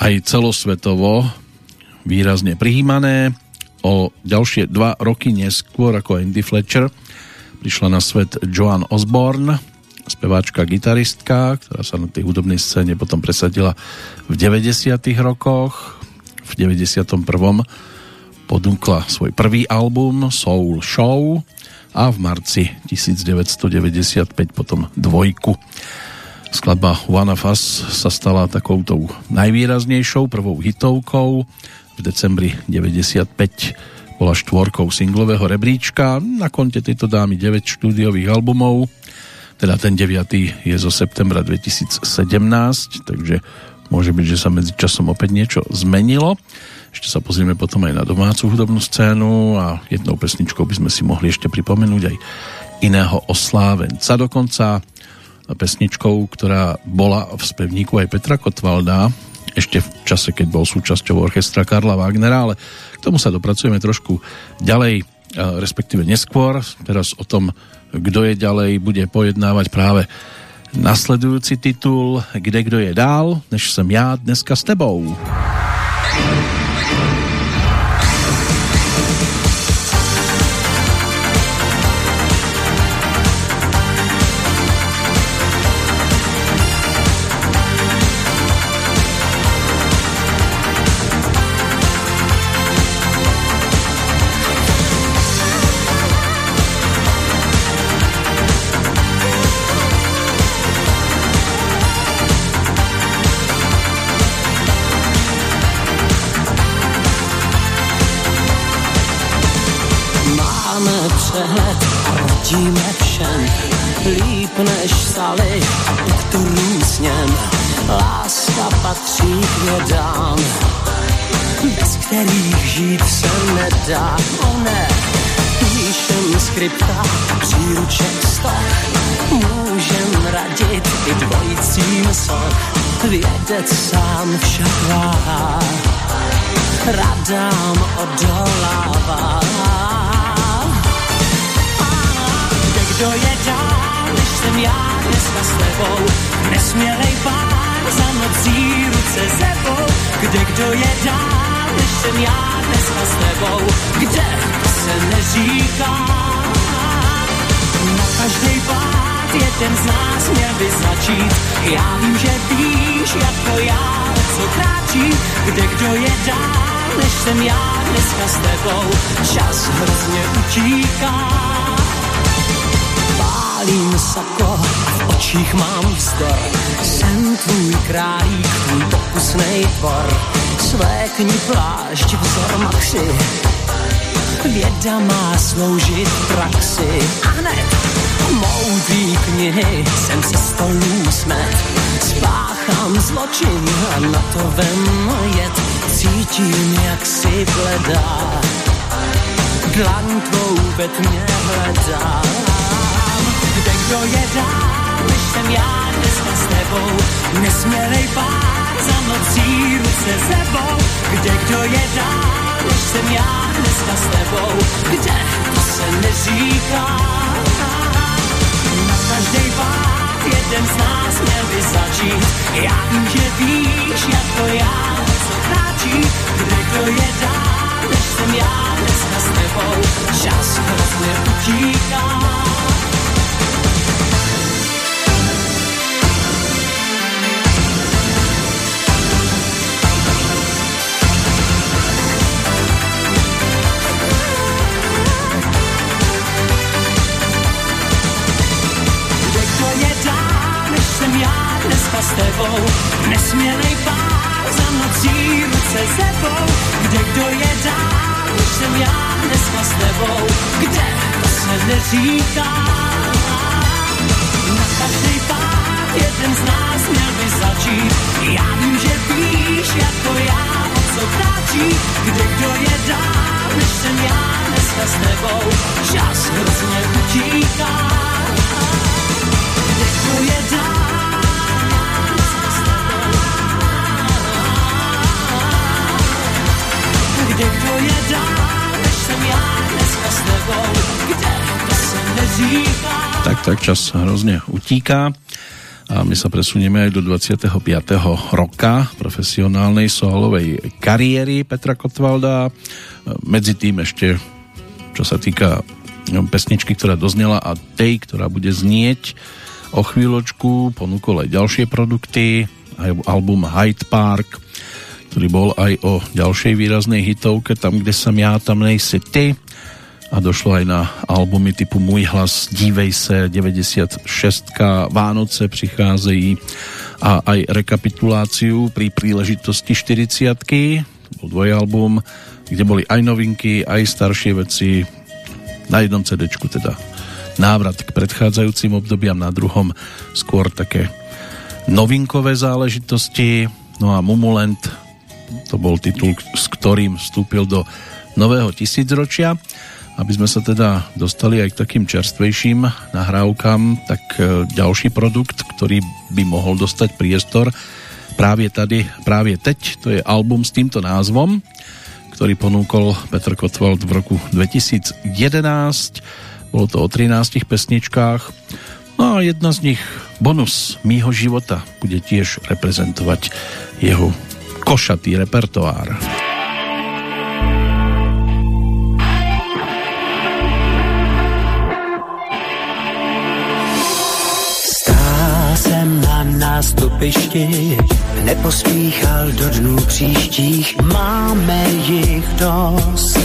aj celosvetovo výrazne prijímané. O ďalšie dva roky neskôr ako Andy Fletcher prišla na svet Joan Osborne, speváčka, gitaristka, ktorá sa na tej hudobnej scéne potom presadila v 90. rokoch. V 91. podúkla svoj prvý album Soul Show a v marci 1995 potom dvojku. Skladba One of Us sa stala takoutou najvýraznejšou prvou hitovkou v decembri 95 bola štvorkou singlového rebríčka. Na konte tejto dámy 9 štúdiových albumov, teda ten 9. je zo septembra 2017, takže môže byť, že sa medzi časom opäť niečo zmenilo. Ešte sa pozrieme potom aj na domácu hudobnú scénu a jednou pesničkou by sme si mohli ešte pripomenúť aj iného oslávenca. Dokonca pesničkou, ktorá bola v spevníku aj Petra Kotvalda, ešte v čase, keď bol súčasťou orchestra Karla Wagnera, ale k tomu sa dopracujeme trošku ďalej, respektíve neskôr. Teraz o tom, kto je ďalej, bude pojednávať práve nasledujúci titul Kde kdo je dál, než som ja dneska s tebou. Žít se nedá. O ne, píšem skripta, příruček stok, můžem radit i dvojicím sok. Vědec sám však váhá, radám odolává. Kde kdo je dál, než jsem já dneska s tebou, nesmělej pán za nocí ruce sebou. Kde kdo je dál, jsem já dneska s tebou, kde se neříká. Na každý pád jeden z nás měl by začít. Já vím, že víš, jako já, co kráčí, kde kdo je dál, než jsem já dneska s tebou. Čas hrozně utíká. Pálím sako a v očích mám vzdor. Jsem tvůj králík, tvůj pokusnej tvor. Svékni plášť, vzor maxi. Věda má sloužit praxi. A hned moudrý knihy jsem si stolů smet. Spáchám zločin a na to vem jet. Cítím, jak si bledá. Dlan tvou ve tmě hledám. Kdo je dál, než jsem já dneska s tebou. Nesmělej pár za nocí ruce sebou. Kde kdo je dál, než jsem já dneska s tebou. Kde to se neříká. Na každej pád jeden z nás měl by začít. Já vím, že víš, jak to já, co kráčí. Kde kdo je dál, než jsem já dneska s tebou. Čas hrozně utíká. Neříká. Na každý pár jeden z nás měl by začít. Já vím, že víš, jako já, o co kráčí. Kde kdo je dál, než jsem já dneska s tebou. Čas hrozně Tak, čas hrozne utíká a my sa presunieme aj do 25. roka profesionálnej solovej kariéry Petra Kotvalda. Medzi tým ešte, čo sa týka no, pesničky, ktorá doznela a tej, ktorá bude znieť o chvíľočku, ponúkol aj ďalšie produkty, aj album Hyde Park, ktorý bol aj o ďalšej výraznej hitovke, tam, kde som ja, tam nejsi ty a došlo aj na albumy typu Můj hlas, Dívej se, 96 Vánoce přicházejí a aj rekapituláciu pri príležitosti 40 to bol dvojalbum, kde boli aj novinky, aj staršie veci. Na jednom CD teda. Návrat k predchádzajúcim obdobiam, na druhom skôr také novinkové záležitosti. No a Mumulent to bol titul, s ktorým vstúpil do nového tisícročia aby sme sa teda dostali aj k takým čerstvejším nahrávkam, tak e, ďalší produkt, ktorý by mohol dostať priestor práve tady, práve teď, to je album s týmto názvom, ktorý ponúkol Petr Kotwald v roku 2011. Bolo to o 13 pesničkách. No a jedna z nich, bonus mýho života, bude tiež reprezentovať jeho košatý repertoár. Nástupišti, nepospíchal do dnů příštích, máme jich dost.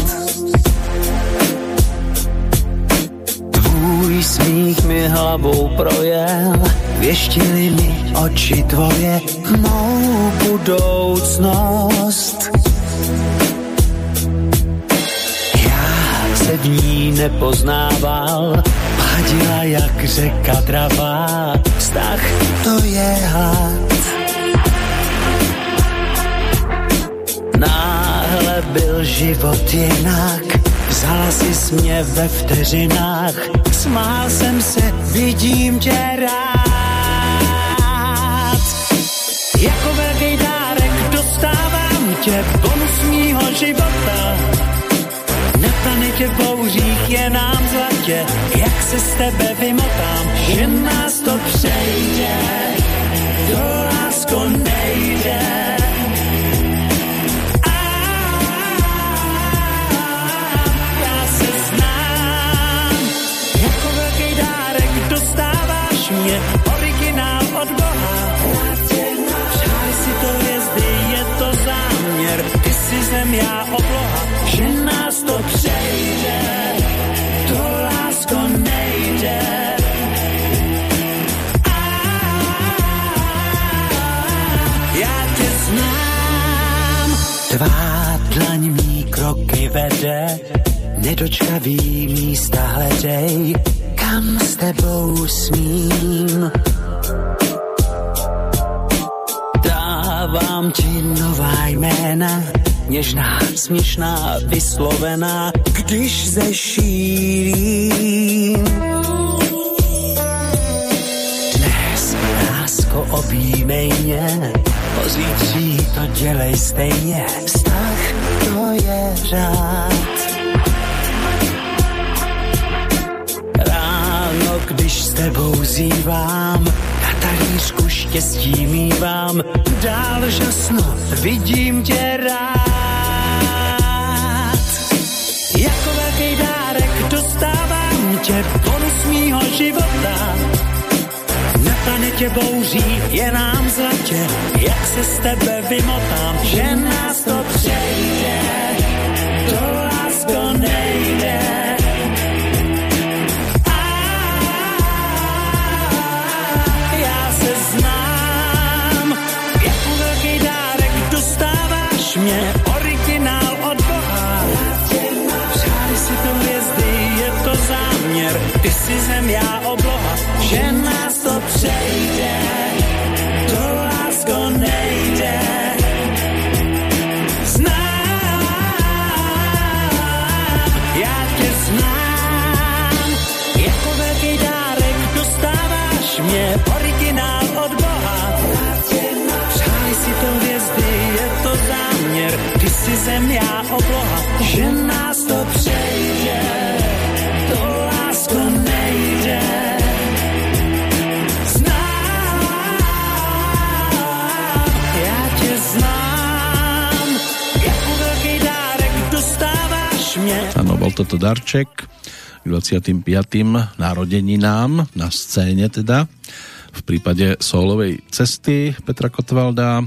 Tvůj smích mi hlavou projel, věštili mi oči tvoje, mou budoucnost. Já se v ní nepoznával, Padila jak řeka dravá, vztah to je had. Náhle byl život jinak, vzala si mě ve vteřinách, smál jsem se, vidím tě rád. Jako velký dárek dostávám tě, bonus mýho života. Na planetě v bouřích je nám zlatě, jak se z tebe vymotám, že nás to přejde, to lásko nejde. A já se znám, jako velký dárek dostáváš mě, originál od Boha. Přáli si to hvězdy, je to záměr, ty si zem, já obloha, Tvá dlaň mý kroky vede, nedočkavý místa hledej, kam s tebou smím. Dávám ti nová jména, něžná, směšná, vyslovená, když zešílím. Dnes, lásko, objímej mě, pozítří to dělej stejně, vztah to je řád. Ráno, když s tebou zývám, na talířku štěstí mívám, dál žasno, vidím tě rád. Jako velký dárek dostávám tě, bonus mýho života. Na planetě bouří je nám zlatě, jak se z tebe vymotám, že nás to přejde, to lásko nejde. já se znám. Jako velký dárek dostáváš mě, originál od Boha. Přáli si to hvězdy, je to záměr, ty si zem, já obloha, že záměr, ty si zem, já obloha, že nás to přejde, to lásko nejde. Znám, tě znám, jako velký dárek dostáváš mě, Áno, bol toto darček k 25. narodeninám na scéne teda. V prípade solovej cesty Petra Kotvalda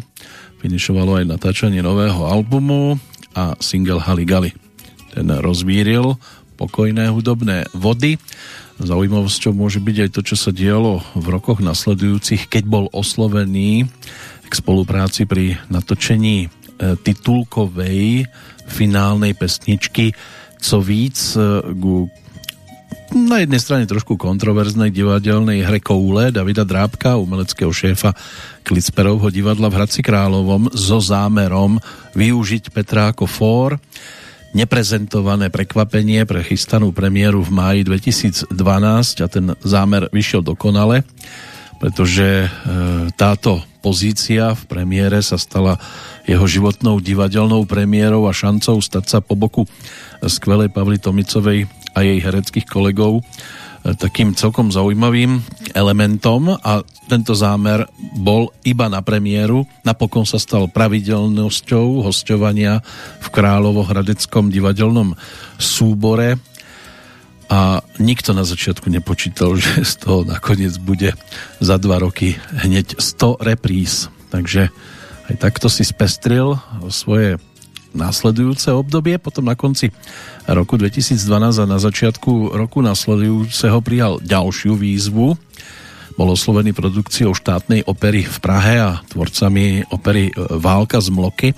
finišovalo aj natáčanie nového albumu a single Haligali. Ten rozvíril pokojné hudobné vody. Zaujímavosťou môže byť aj to, čo sa dialo v rokoch nasledujúcich, keď bol oslovený k spolupráci pri natočení e, titulkovej finálnej pesničky Co víc e, ku na jednej strane trošku kontroverznej divadelnej hre Koule Davida Drábka, umeleckého šéfa Klicperovho divadla v Hradci Královom so zámerom využiť Petra ako fór. Neprezentované prekvapenie pre chystanú premiéru v máji 2012 a ten zámer vyšiel dokonale, pretože e, táto pozícia v premiére sa stala jeho životnou divadelnou premiérou a šancou stať sa po boku skvelej Pavly Tomicovej a jej hereckých kolegov e, takým celkom zaujímavým elementom a tento zámer bol iba na premiéru. Napokon sa stal pravidelnosťou hostovania v Královohradeckom divadelnom súbore a nikto na začiatku nepočítal, že z toho nakoniec bude za dva roky hneď 100 repríz. Takže aj takto si spestril svoje následujúce obdobie, potom na konci roku 2012 a na začiatku roku nasledujúceho prijal ďalšiu výzvu. Bol oslovený produkciou štátnej opery v Prahe a tvorcami opery Válka z Mloky.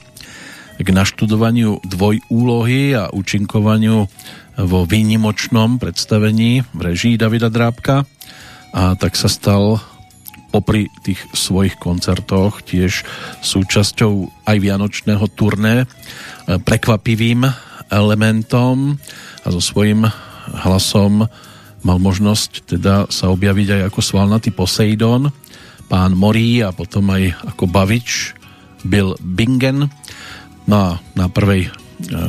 K naštudovaniu dvojúlohy a účinkovaniu vo výnimočnom predstavení v režii Davida Drábka. A tak sa stal popri tých svojich koncertoch tiež súčasťou aj vianočného turné e, prekvapivým elementom a so svojím hlasom mal možnosť teda sa objaviť aj ako svalnatý Poseidon, pán Morí a potom aj ako Bavič Bill Bingen. No a na prvej e,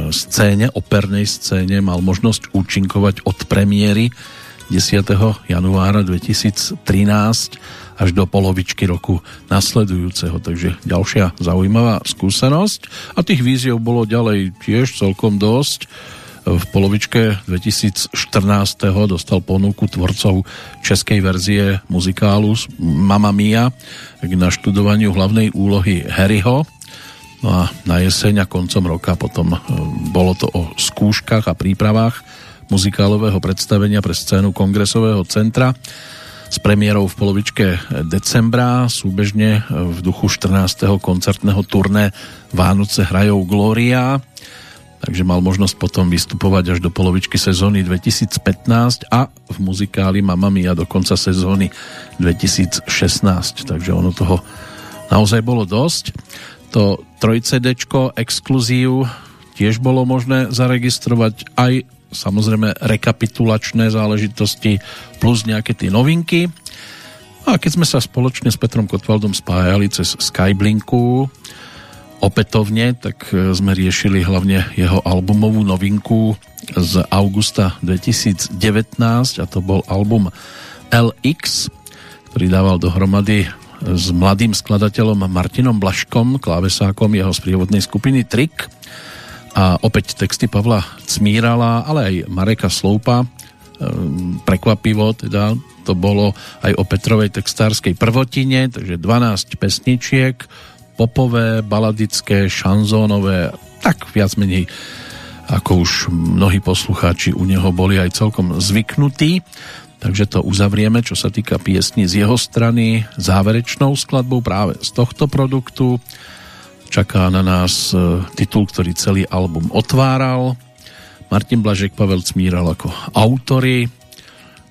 scéne, opernej scéne mal možnosť účinkovať od premiéry 10. januára 2013 až do polovičky roku nasledujúceho. Takže ďalšia zaujímavá skúsenosť. A tých víziev bolo ďalej tiež celkom dosť. V polovičke 2014. dostal ponuku tvorcov českej verzie muzikálu Mamma Mia k naštudovaniu hlavnej úlohy Harryho. No a na jeseň a koncom roka potom e, bolo to o skúškach a prípravách muzikálového predstavenia pre scénu kongresového centra s premiérou v polovičke decembra, súbežne v duchu 14. koncertného turné Vánoce hrajou Gloria, takže mal možnosť potom vystupovať až do polovičky sezóny 2015 a v muzikáli Mamma Mia do konca sezóny 2016, takže ono toho naozaj bolo dosť. To 3 CD exkluzív tiež bolo možné zaregistrovať aj samozrejme rekapitulačné záležitosti plus nejaké tie novinky. A keď sme sa spoločne s Petrom Kotvaldom spájali cez Skyblinku opätovne, tak e, sme riešili hlavne jeho albumovú novinku z augusta 2019 a to bol album LX, ktorý dával dohromady s mladým skladateľom Martinom Blaškom, klávesákom jeho sprievodnej skupiny Trik a opäť texty Pavla Cmírala, ale aj Mareka Sloupa. Ehm, prekvapivo teda to bolo aj o Petrovej textárskej prvotine, takže 12 pesničiek, popové, baladické, šanzónové, tak viac menej ako už mnohí poslucháči u neho boli aj celkom zvyknutí. Takže to uzavrieme, čo sa týka piesni z jeho strany, záverečnou skladbou práve z tohto produktu čaká na nás e, titul, ktorý celý album otváral. Martin Blažek, Pavel Cmíral ako autory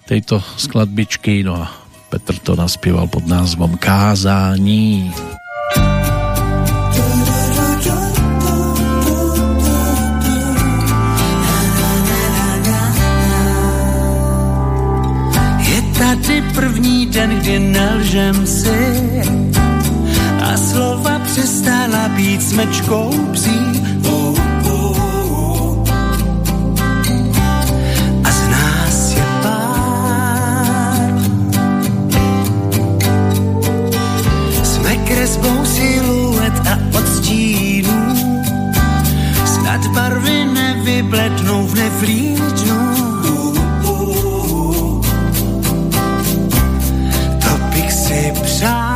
tejto skladbičky, no a Petr to naspieval pod názvom Kázání. Je tady první den, kdy nelžem si slova přestala být smečkou psí. Z nás je pár. Jsme kresbou siluet a odstínů. Snad barvy nevyblednou v nevlídnu. To bych si přál.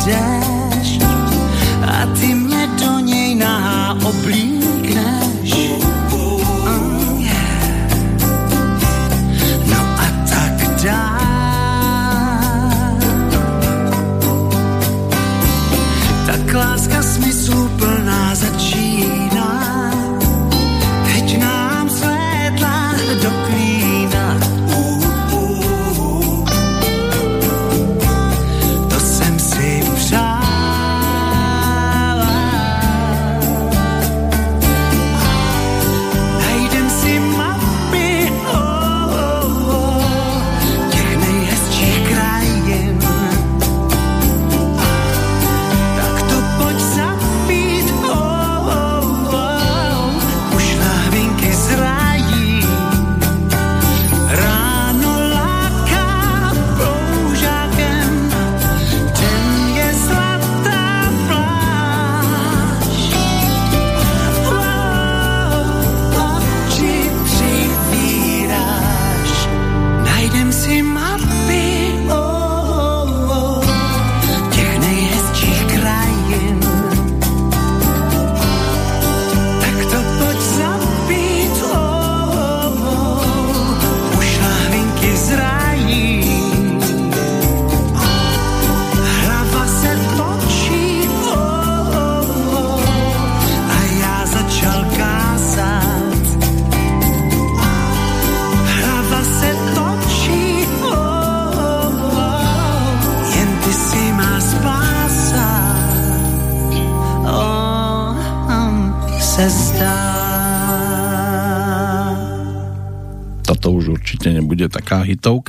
在。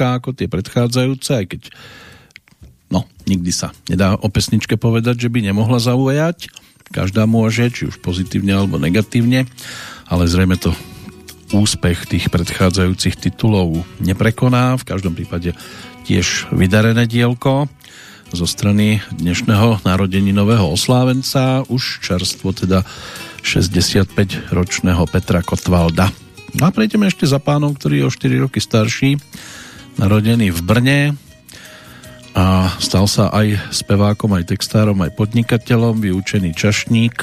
Hitovka ako tie predchádzajúce, aj keď no, nikdy sa nedá o pesničke povedať, že by nemohla zaujať. Každá môže, či už pozitívne alebo negatívne, ale zrejme to úspech tých predchádzajúcich titulov neprekoná. V každom prípade tiež vydarené dielko. zo strany dnešného narodeninového oslávenca, už čerstvo teda 65-ročného Petra Kotvalda. No a prejdeme ešte za pánom, ktorý je o 4 roky starší, narodený v Brne a stal sa aj spevákom, aj textárom, aj podnikateľom, vyučený čašník.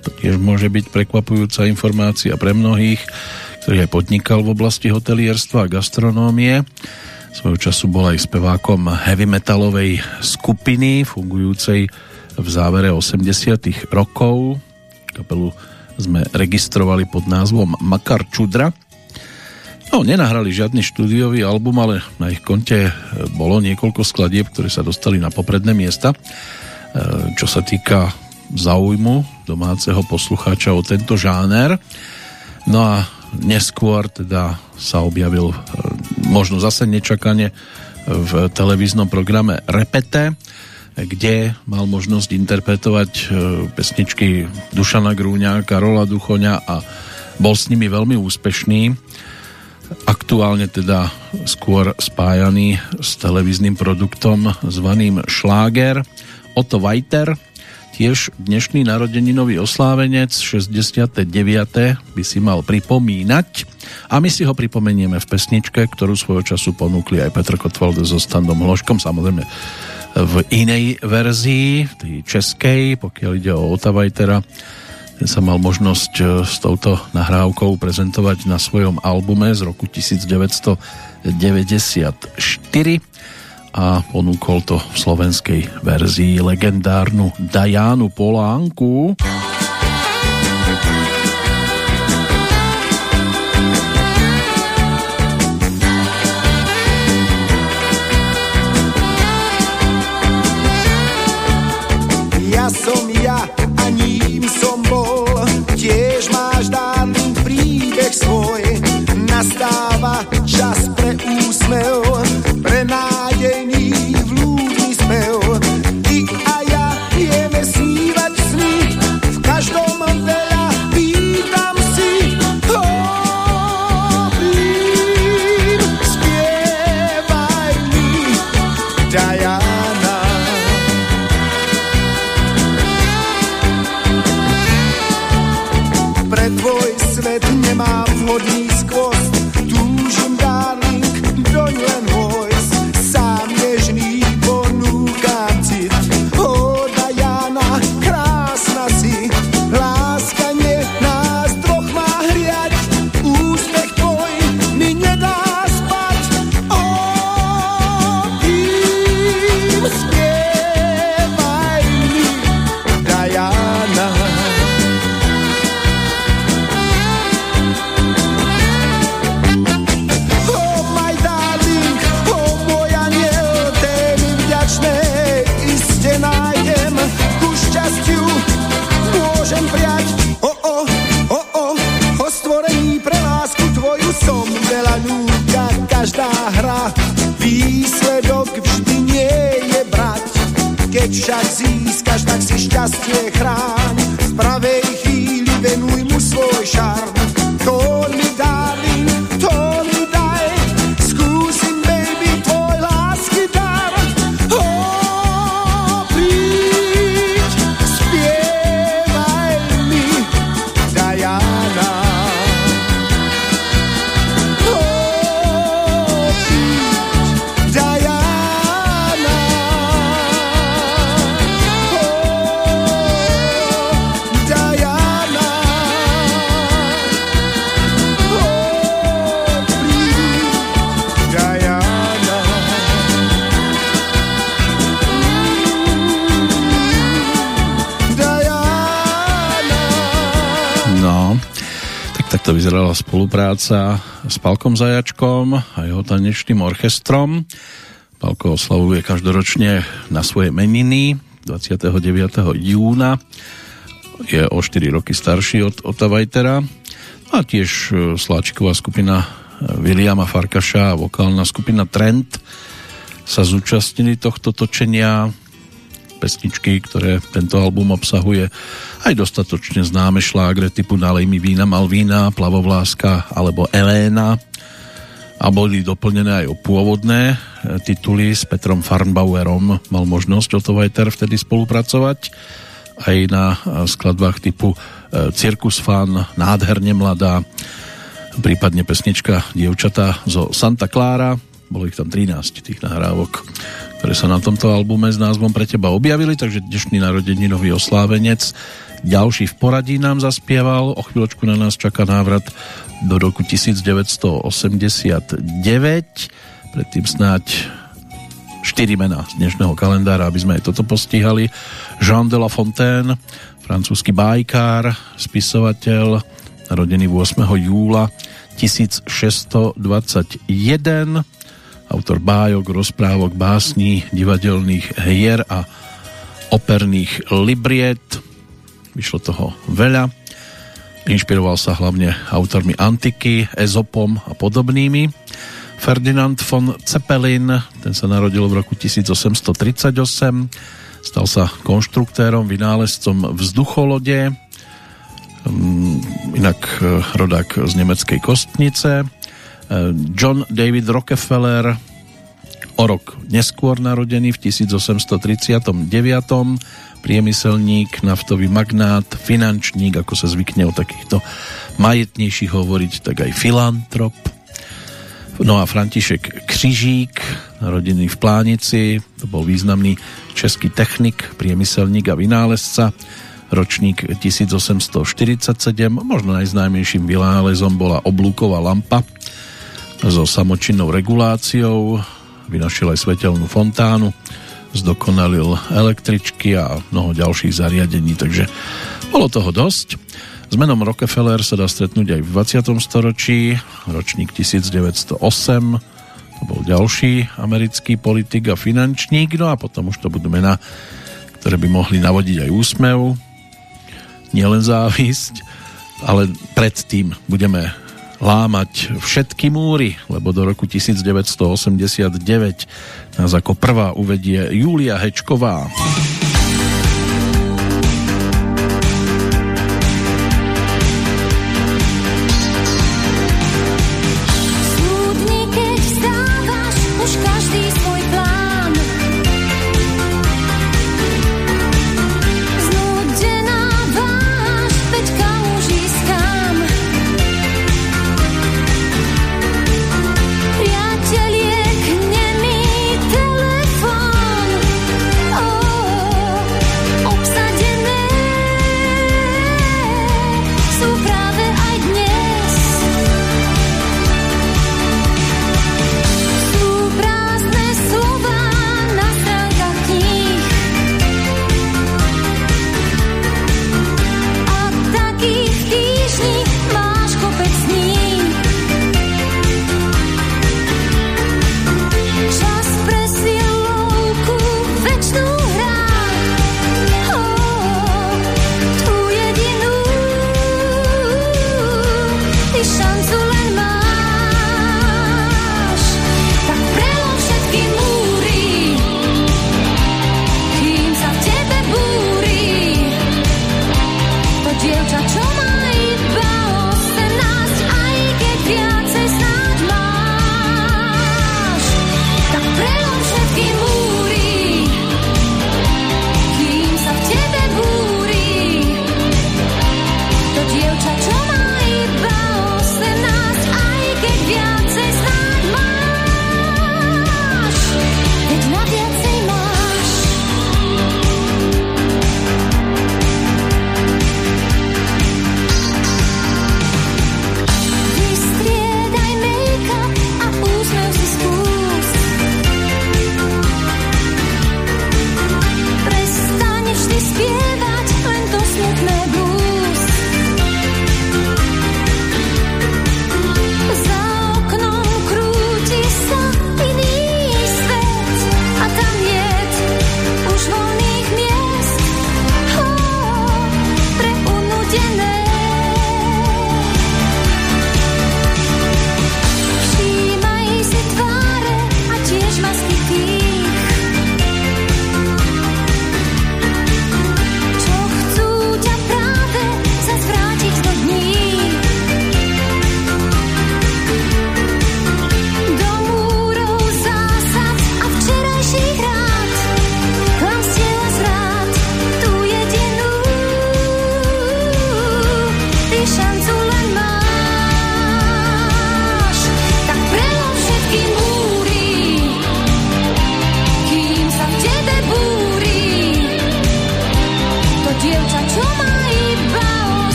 To tiež môže byť prekvapujúca informácia pre mnohých, ktorý aj podnikal v oblasti hotelierstva a gastronómie. Svojho času bol aj spevákom heavy metalovej skupiny, fungujúcej v závere 80 rokov. Kapelu sme registrovali pod názvom Makar Čudra. No, nenahrali žiadny štúdiový album, ale na ich konte bolo niekoľko skladieb, ktoré sa dostali na popredné miesta. E, čo sa týka záujmu domáceho poslucháča o tento žáner. No a neskôr teda sa objavil e, možno zase nečakane v televíznom programe Repete, kde mal možnosť interpretovať e, pesničky Dušana Grúňa, Karola Duchoňa a bol s nimi veľmi úspešný. Aktuálne teda skôr spájaný s televíznym produktom zvaným Šláger. Otto Weiter, tiež dnešný narodeninový oslávenec 69. by si mal pripomínať a my si ho pripomenieme v pesničke, ktorú svojho času ponúkli aj Petr Kotvalde so Standom Hloškom, samozrejme v inej verzii, tej českej, pokiaľ ide o Otavajtera. Ten sa mal možnosť e, s touto nahrávkou prezentovať na svojom albume z roku 1994 a ponúkol to v slovenskej verzii legendárnu Dajánu Polánku. Ja úsmev, spolupráca s Palkom Zajačkom a jeho tanečným orchestrom. Palko oslavuje každoročne na svoje meniny 29. júna. Je o 4 roky starší od Ota Vajtera. A tiež e, sláčiková skupina e, Williama Farkaša a vokálna skupina Trent sa zúčastnili tohto točenia pesničky, ktoré tento album obsahuje aj dostatočne známe šlágre typu Nalej mi vína Malvína, Plavovláska alebo Eléna. a boli doplnené aj o pôvodné tituly s Petrom Farnbauerom. Mal možnosť Otto Vajter vtedy spolupracovať. Aj na skladbách typu e, Circus Fan, Nádherne mladá, prípadne pesnička Dievčata zo Santa Clara, bolo ich tam 13 tých nahrávok, ktoré sa na tomto albume s názvom Pre teba objavili, takže dnešný narodeninový oslávenec ďalší v poradí nám zaspieval, o chvíľočku na nás čaká návrat do roku 1989, predtým snáď 4 mená z dnešného kalendára, aby sme aj toto postihali. Jean de la Fontaine, francúzsky bajkár, spisovateľ, narodený 8. júla 1621, autor bájok, rozprávok, básní, divadelných hier a operných libriet. Vyšlo toho veľa. Inšpiroval sa hlavne autormi antiky, Ezopom a podobnými. Ferdinand von Zeppelin, ten sa narodil v roku 1838, stal sa konštruktérom, vynálezcom vzducholode, mm, inak e, rodák z nemeckej kostnice. E, John David Rockefeller, o rok neskôr narodený v 1839 priemyselník, naftový magnát, finančník, ako sa zvykne o takýchto majetnejších hovoriť, tak aj filantrop. No a František Křižík, narodený v Plánici, to bol významný český technik, priemyselník a vynálezca, ročník 1847, možno najznámejším vynálezom bola oblúková lampa so samočinnou reguláciou, vynašiel aj svetelnú fontánu, zdokonalil električky a mnoho ďalších zariadení, takže bolo toho dosť. S menom Rockefeller sa dá stretnúť aj v 20. storočí, ročník 1908, to bol ďalší americký politik a finančník, no a potom už to budú mená, ktoré by mohli navodiť aj úsmev, nielen závisť, ale predtým budeme lámať všetky múry, lebo do roku 1989 nás ako prvá uvedie Julia Hečková.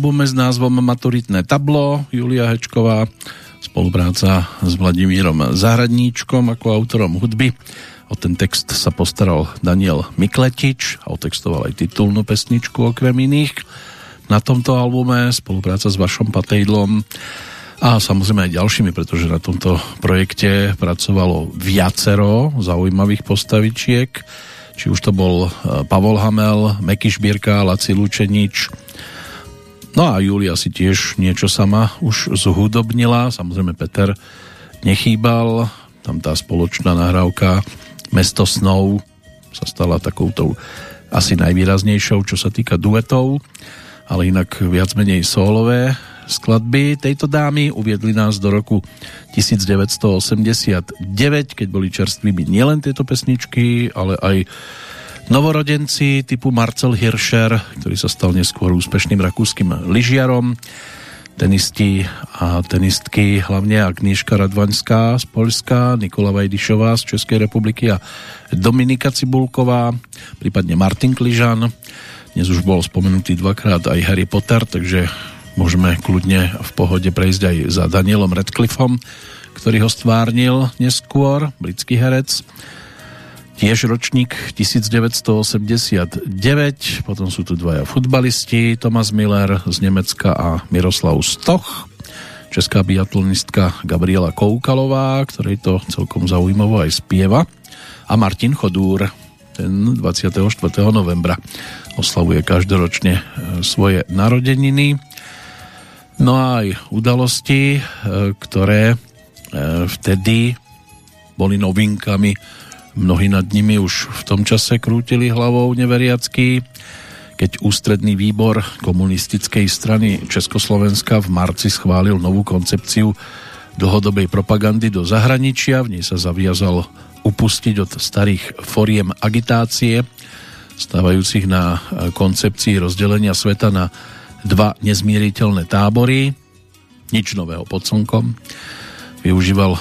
Albume s názvom Maturitné tablo Julia Hečková, spolupráca s Vladimírom Zahradníčkom ako autorom hudby. O ten text sa postaral Daniel Mikletič a otextoval aj titulnú pesničku okrem iných. Na tomto albume spolupráca s Vašom Patejdlom a samozrejme aj ďalšími, pretože na tomto projekte pracovalo viacero zaujímavých postavičiek či už to bol e, Pavol Hamel, Meky Šbírka, Laci Lučenič, no a Julia si tiež niečo sama už zhudobnila, samozrejme Peter nechýbal, tam tá spoločná nahrávka Mesto snov sa stala takoutou asi najvýraznejšou, čo sa týka duetov, ale inak viac menej solové skladby tejto dámy uviedli nás do roku 1989, keď boli čerstvými nielen tieto pesničky, ale aj novorodenci typu Marcel Hirscher, ktorý sa stal neskôr úspešným rakúskym lyžiarom, tenisti a tenistky, hlavne Agnieszka Radvaňská z Polska, Nikola Vajdišová z Českej republiky a Dominika Cibulková, prípadne Martin Kližan. Dnes už bol spomenutý dvakrát aj Harry Potter, takže môžeme kľudne v pohode prejsť aj za Danielom Radcliffom, ktorý ho stvárnil neskôr, britský herec. Tiež ročník 1989, potom sú tu dvaja futbalisti, Thomas Miller z Nemecka a Miroslav Stoch, česká biatlonistka Gabriela Koukalová, ktorej to celkom zaujímavo aj spieva, a Martin Chodúr, ten 24. novembra oslavuje každoročne e, svoje narodeniny. No a aj udalosti, e, ktoré e, vtedy boli novinkami, mnohí nad nimi už v tom čase krútili hlavou neveriacky, keď ústredný výbor komunistickej strany Československa v marci schválil novú koncepciu dlhodobej propagandy do zahraničia. V nej sa zaviazal upustiť od starých foriem agitácie, stávajúcich na koncepcii rozdelenia sveta na dva nezmieriteľné tábory, nič nového pod slnkom. Využíval e,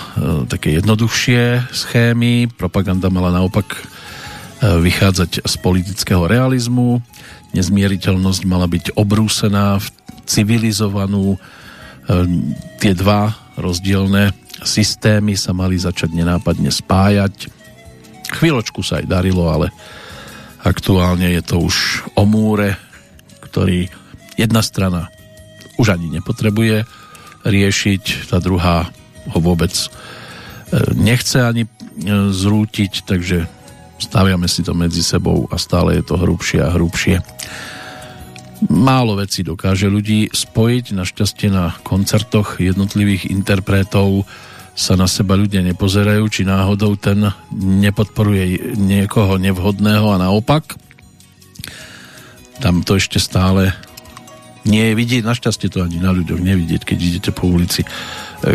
také jednoduchšie schémy, propaganda mala naopak e, vychádzať z politického realizmu, nezmieriteľnosť mala byť obrúsená v civilizovanú, e, tie dva rozdielne systémy sa mali začať nenápadne spájať. Chvíľočku sa aj darilo, ale aktuálne je to už o múre, ktorý jedna strana už ani nepotrebuje riešiť, tá druhá ho vôbec e, nechce ani e, zrútiť, takže staviame si to medzi sebou a stále je to hrubšie a hrubšie. Málo vecí dokáže ľudí spojiť, našťastie na koncertoch jednotlivých interpretov sa na seba ľudia nepozerajú, či náhodou ten nepodporuje niekoho nevhodného a naopak. Tam to ešte stále nie je vidieť, našťastie to ani na ľuďoch nevidieť, keď idete po ulici, e,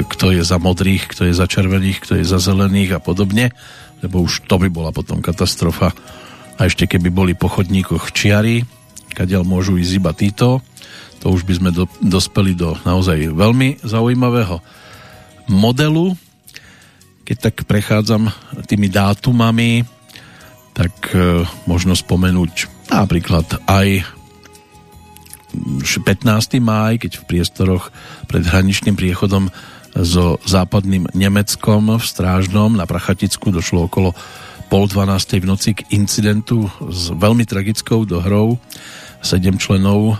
kto je za modrých, kto je za červených, kto je za zelených a podobne, lebo už to by bola potom katastrofa. A ešte keby boli po chodníkoch čiary, kadiaľ môžu ísť iba títo, to už by sme do, dospeli do naozaj veľmi zaujímavého modelu. Keď tak prechádzam tými dátumami, tak e, možno spomenúť napríklad aj 15. máj, keď v priestoroch pred hraničným priechodom so západným Nemeckom v Strážnom na Prachaticku došlo okolo pol 12. v noci k incidentu s veľmi tragickou dohrou. Sedem členov e,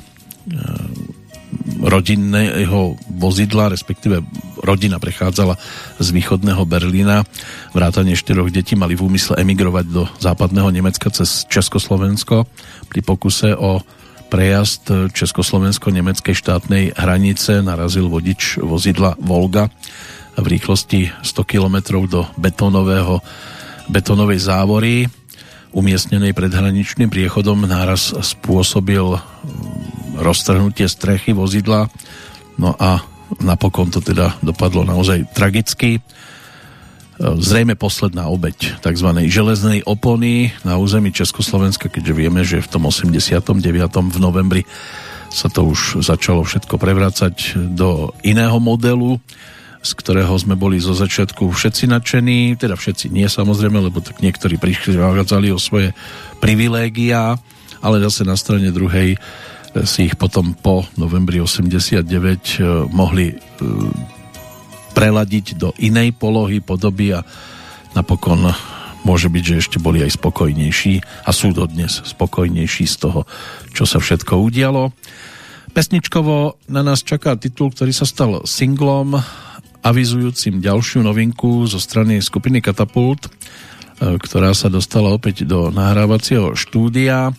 rodinného vozidla, respektíve rodina prechádzala z východného Berlína. Vrátane štyroch detí mali v úmysle emigrovať do západného Nemecka cez Československo pri pokuse o prejazd československo-nemeckej štátnej hranice narazil vodič vozidla Volga v rýchlosti 100 km do betónového, betónovej závory umiestnenej pred hraničným priechodom náraz spôsobil roztrhnutie strechy vozidla. No a napokon to teda dopadlo naozaj tragicky. Zrejme posledná obeď tzv. železnej opony na území Československa, keďže vieme, že v tom 89. v novembri sa to už začalo všetko prevracať do iného modelu, z ktorého sme boli zo začiatku všetci nadšení, teda všetci nie samozrejme, lebo tak niektorí prichádzali o svoje privilégia, ale zase na strane druhej si ich potom po novembri 89 e, mohli e, preladiť do inej polohy, podoby a napokon môže byť, že ešte boli aj spokojnejší a sú dodnes spokojnejší z toho, čo sa všetko udialo. Pesničkovo na nás čaká titul, ktorý sa stal singlom avizujúcim ďalšiu novinku zo strany skupiny Katapult, e, ktorá sa dostala opäť do nahrávacieho štúdia.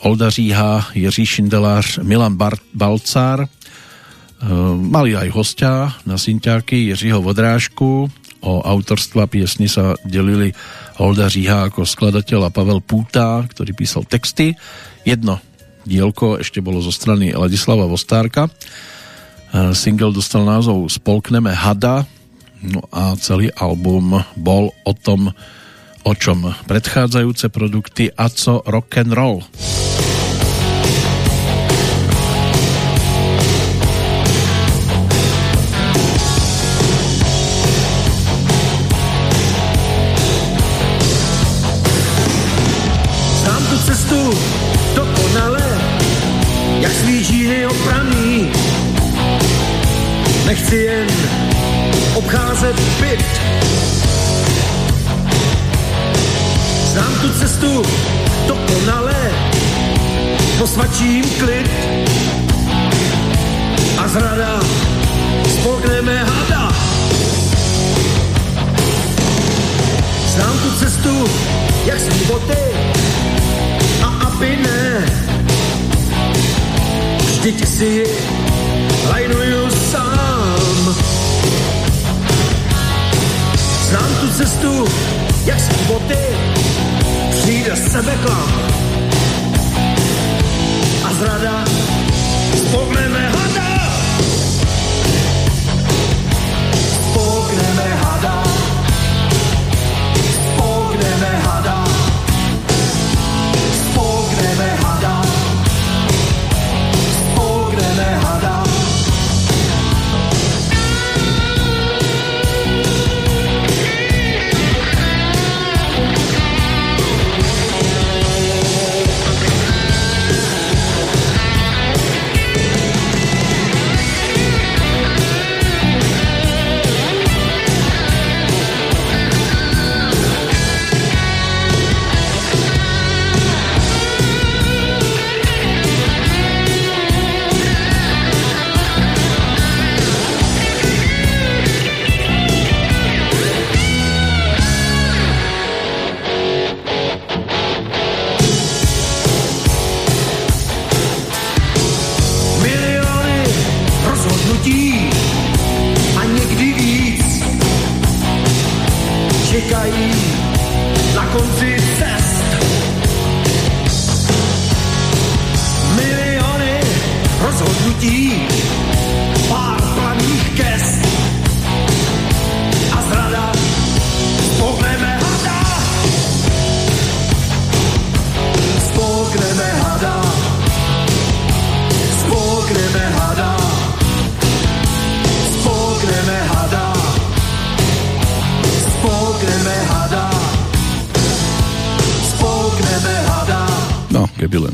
Olda Říha, Jiří Šindelář, Milan Bar- Balcár. E, mali aj hostia na synťáky Jiřího Vodrážku. O autorstva piesni sa delili Olda Říha ako skladateľ a Pavel Púta, ktorý písal texty. Jedno dielko ešte bolo zo strany Ladislava Vostárka. E, single dostal názov Spolkneme hada no a celý album bol o tom, o čom predchádzajúce produkty a co rock and roll. Posvačím klid. A zrada spolkneme hada. Znám tu cestu, jak svý boty, a aby ne, vždyť si lajnuju sám. Znám tu cestu, jak svý boty, přijde sebeklam. A zrada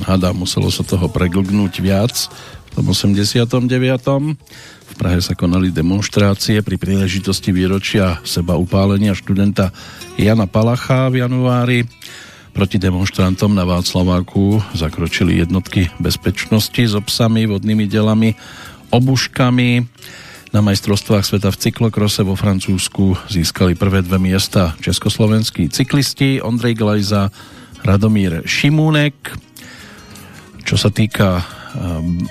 hada, muselo sa toho preglgnúť viac. V tom 89. V Prahe sa konali demonstrácie pri príležitosti výročia seba upálenia študenta Jana Palacha v januári. Proti demonstrantom na Václaváku zakročili jednotky bezpečnosti s obsami, vodnými delami, obuškami. Na majstrovstvách sveta v cyklokrose vo Francúzsku získali prvé dve miesta československí cyklisti Ondrej Glajza, Radomír Šimúnek. Čo sa týka um,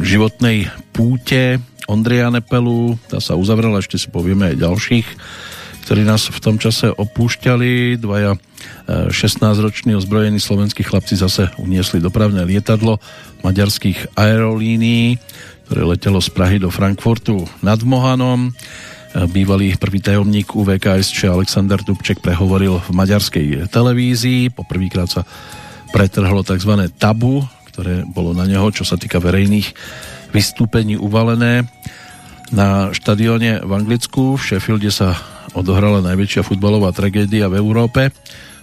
životnej púte Ondreja Nepelu, tá sa uzavrela, ešte si povieme aj ďalších, ktorí nás v tom čase opúšťali. Dvaja 16-roční ozbrojení slovenskí chlapci zase uniesli dopravné lietadlo maďarských aerolínií, ktoré letelo z Prahy do Frankfurtu nad Mohanom. Bývalý prvý tajomník UVKSČ Alexander Dubček prehovoril v maďarskej televízii. Poprvýkrát sa pretrhlo tzv. tabu, ktoré bolo na neho, čo sa týka verejných vystúpení uvalené. Na štadióne v Anglicku v Sheffielde sa odohrala najväčšia futbalová tragédia v Európe.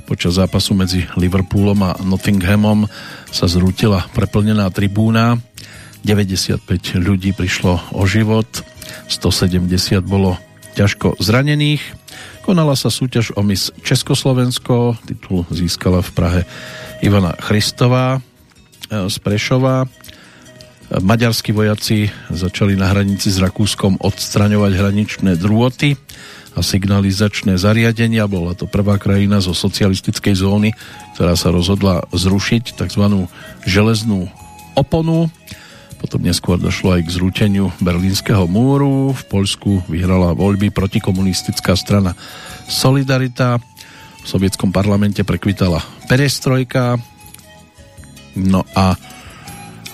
Počas zápasu medzi Liverpoolom a Nottinghamom sa zrútila preplnená tribúna. 95 ľudí prišlo o život, 170 bolo ťažko zranených. Konala sa súťaž o mis Československo, titul získala v Prahe Ivana Christová e, z Prešova. Maďarskí vojaci začali na hranici s Rakúskom odstraňovať hraničné drôty a signalizačné zariadenia. Bola to prvá krajina zo socialistickej zóny, ktorá sa rozhodla zrušiť tzv. železnú oponu. Potom neskôr došlo aj k zrúteniu Berlínskeho múru. V Poľsku vyhrala voľby protikomunistická strana Solidarita. V sovietskom parlamente prekvitala perestrojka. No a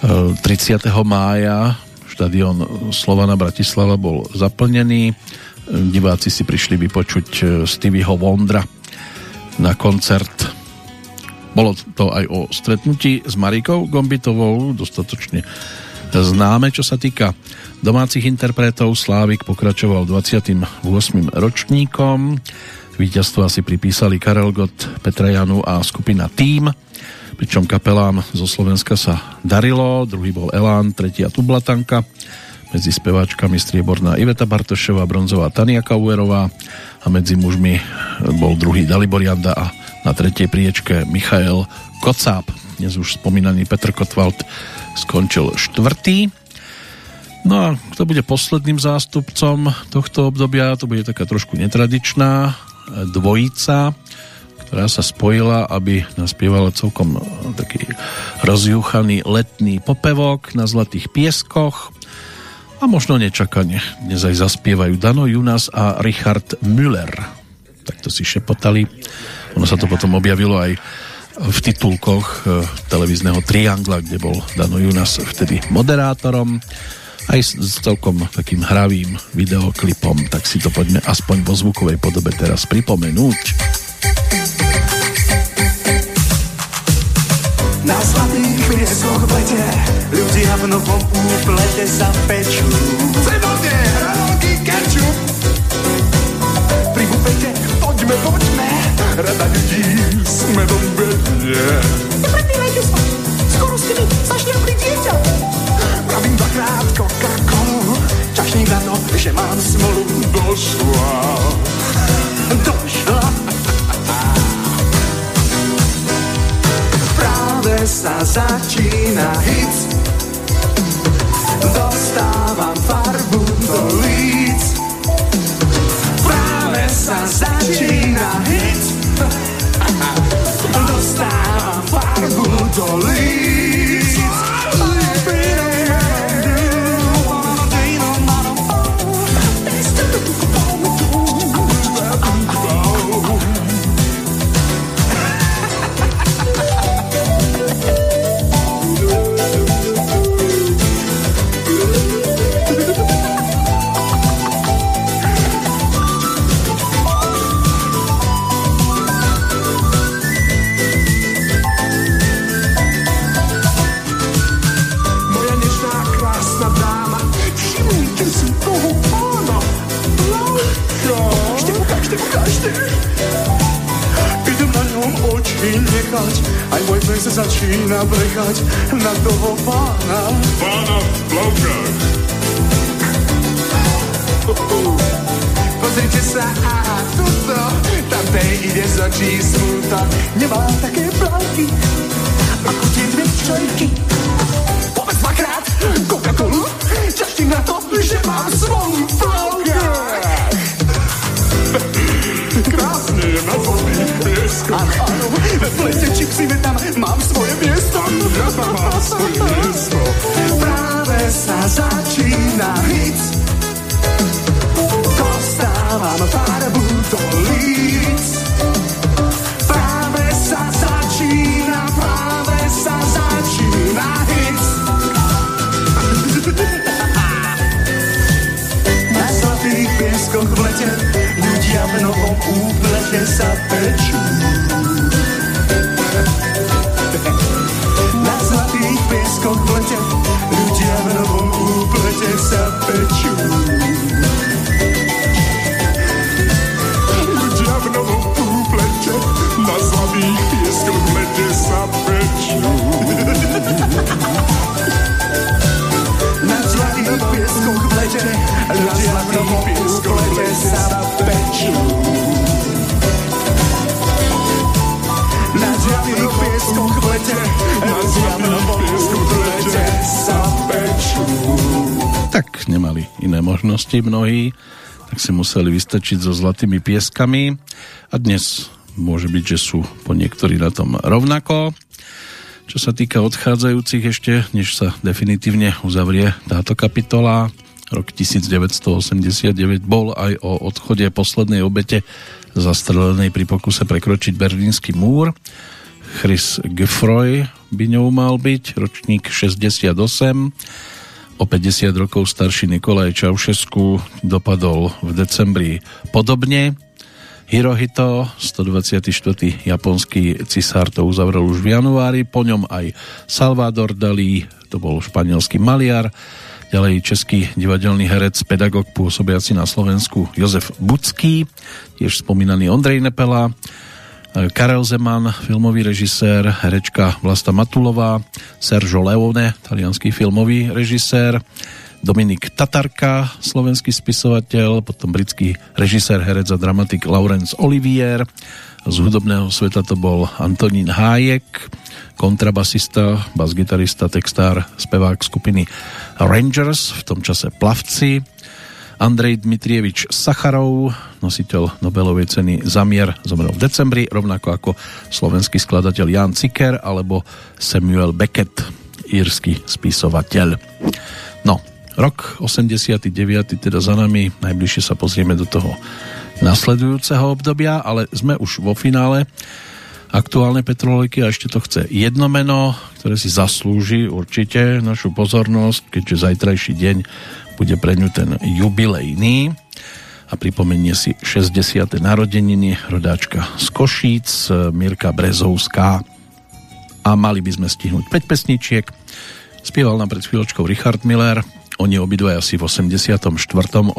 30. mája štadión Slovana Bratislava bol zaplnený. Diváci si prišli vypočuť e, Stevieho Wondra na koncert. Bolo to aj o stretnutí s Marikou Gombitovou, dostatočne známe, čo sa týka domácich interpretov. Slávik pokračoval 28. ročníkom. Víťazstvo asi pripísali Karel Gott, Petra Janu a skupina Tým pričom kapelám zo Slovenska sa darilo, druhý bol Elán, tretia Tublatanka, medzi speváčkami strieborná Iveta Bartošová, bronzová Tania Kauerová a medzi mužmi bol druhý Dalibor Janda a na tretej priečke Michael Kocáb. Dnes už spomínaný Petr Kotwald skončil štvrtý. No a kto bude posledným zástupcom tohto obdobia, to bude taká trošku netradičná dvojica, ktorá sa spojila, aby naspievala celkom taký rozjúchaný letný popevok na Zlatých pieskoch a možno nečakane. Dnes aj zaspievajú Dano Junas a Richard Müller. Tak to si šepotali. Ono sa to potom objavilo aj v titulkoch televízneho Triangla, kde bol Dano Junas vtedy moderátorom aj s celkom takým hravým videoklipom, tak si to poďme aspoň vo zvukovej podobe teraz pripomenúť. Na zlatých pieskoch v lete ľudia v novom úplete sa pečú. Cebodne, hranolky, kečup. Pri bufete, poďme, poďme, rada ľudí s medom bedne. Nepredbývajte sa, skoro ste mi zašľapli dieťa. Pravím dvakrát Coca-Colu, čašník na to, že mám smolu. Došla, došla. Práve sa začína hit Dostávam farbu do líc Práve sa začína hit farbu nechať, aj môj pes sa začína brechať na toho pána. Pána Blavka. Pozrite sa, a tuto, tam tej ide z očí smúta. Nemá také plavky, ako tie dve včojky. Povedz dvakrát Coca-Colu Čaštím na to, že mám svolu plavke Krásne je na zlatých pieskoch Áno, áno, ve plese čipsime tam mám svoje miesto Ja tam mám svoje miesto Práve sa začína hit. Dostávam farbu do líc iné možnosti mnohí, tak si museli vystačiť so zlatými pieskami a dnes môže byť, že sú po niektorí na tom rovnako. Čo sa týka odchádzajúcich ešte, než sa definitívne uzavrie táto kapitola, rok 1989 bol aj o odchode poslednej obete zastrelenej pri pokuse prekročiť Berlínsky múr. Chris Geffroy by ňou mal byť, ročník 68. O 50 rokov starší Nikolaj Čaušesku dopadol v decembri podobne. Hirohito, 124. japonský cisár to uzavrel už v januári, po ňom aj Salvador Dalí, to bol španielský maliar, ďalej český divadelný herec, pedagog pôsobiaci na Slovensku Jozef Bucký, tiež spomínaný Ondrej Nepela, Karel Zeman, filmový režisér, herečka Vlasta Matulová, Sergio Leone, talianský filmový režisér, Dominik Tatarka, slovenský spisovateľ, potom britský režisér, herec a dramatik Laurence Olivier. Z hudobného sveta to bol Antonín Hájek, kontrabasista, basgitarista, textár, spevák skupiny Rangers, v tom čase Plavci. Andrej Dmitrievič Sacharov, nositeľ Nobelovej ceny za mier, zomrel v decembri, rovnako ako slovenský skladateľ Jan Ciker alebo Samuel Beckett, írsky spisovateľ. No, Rok 89. teda za nami, najbližšie sa pozrieme do toho nasledujúceho obdobia, ale sme už vo finále aktuálnej Petrolejky a ešte to chce jedno meno, ktoré si zaslúži určite našu pozornosť, keďže zajtrajší deň bude pre ňu ten jubilejný a pripomenie si 60. narodeniny rodáčka z Košíc, Mirka Brezovská a mali by sme stihnúť 5 pesničiek. Spieval nám pred chvíľočkou Richard Miller, oni obidvaja si v 84.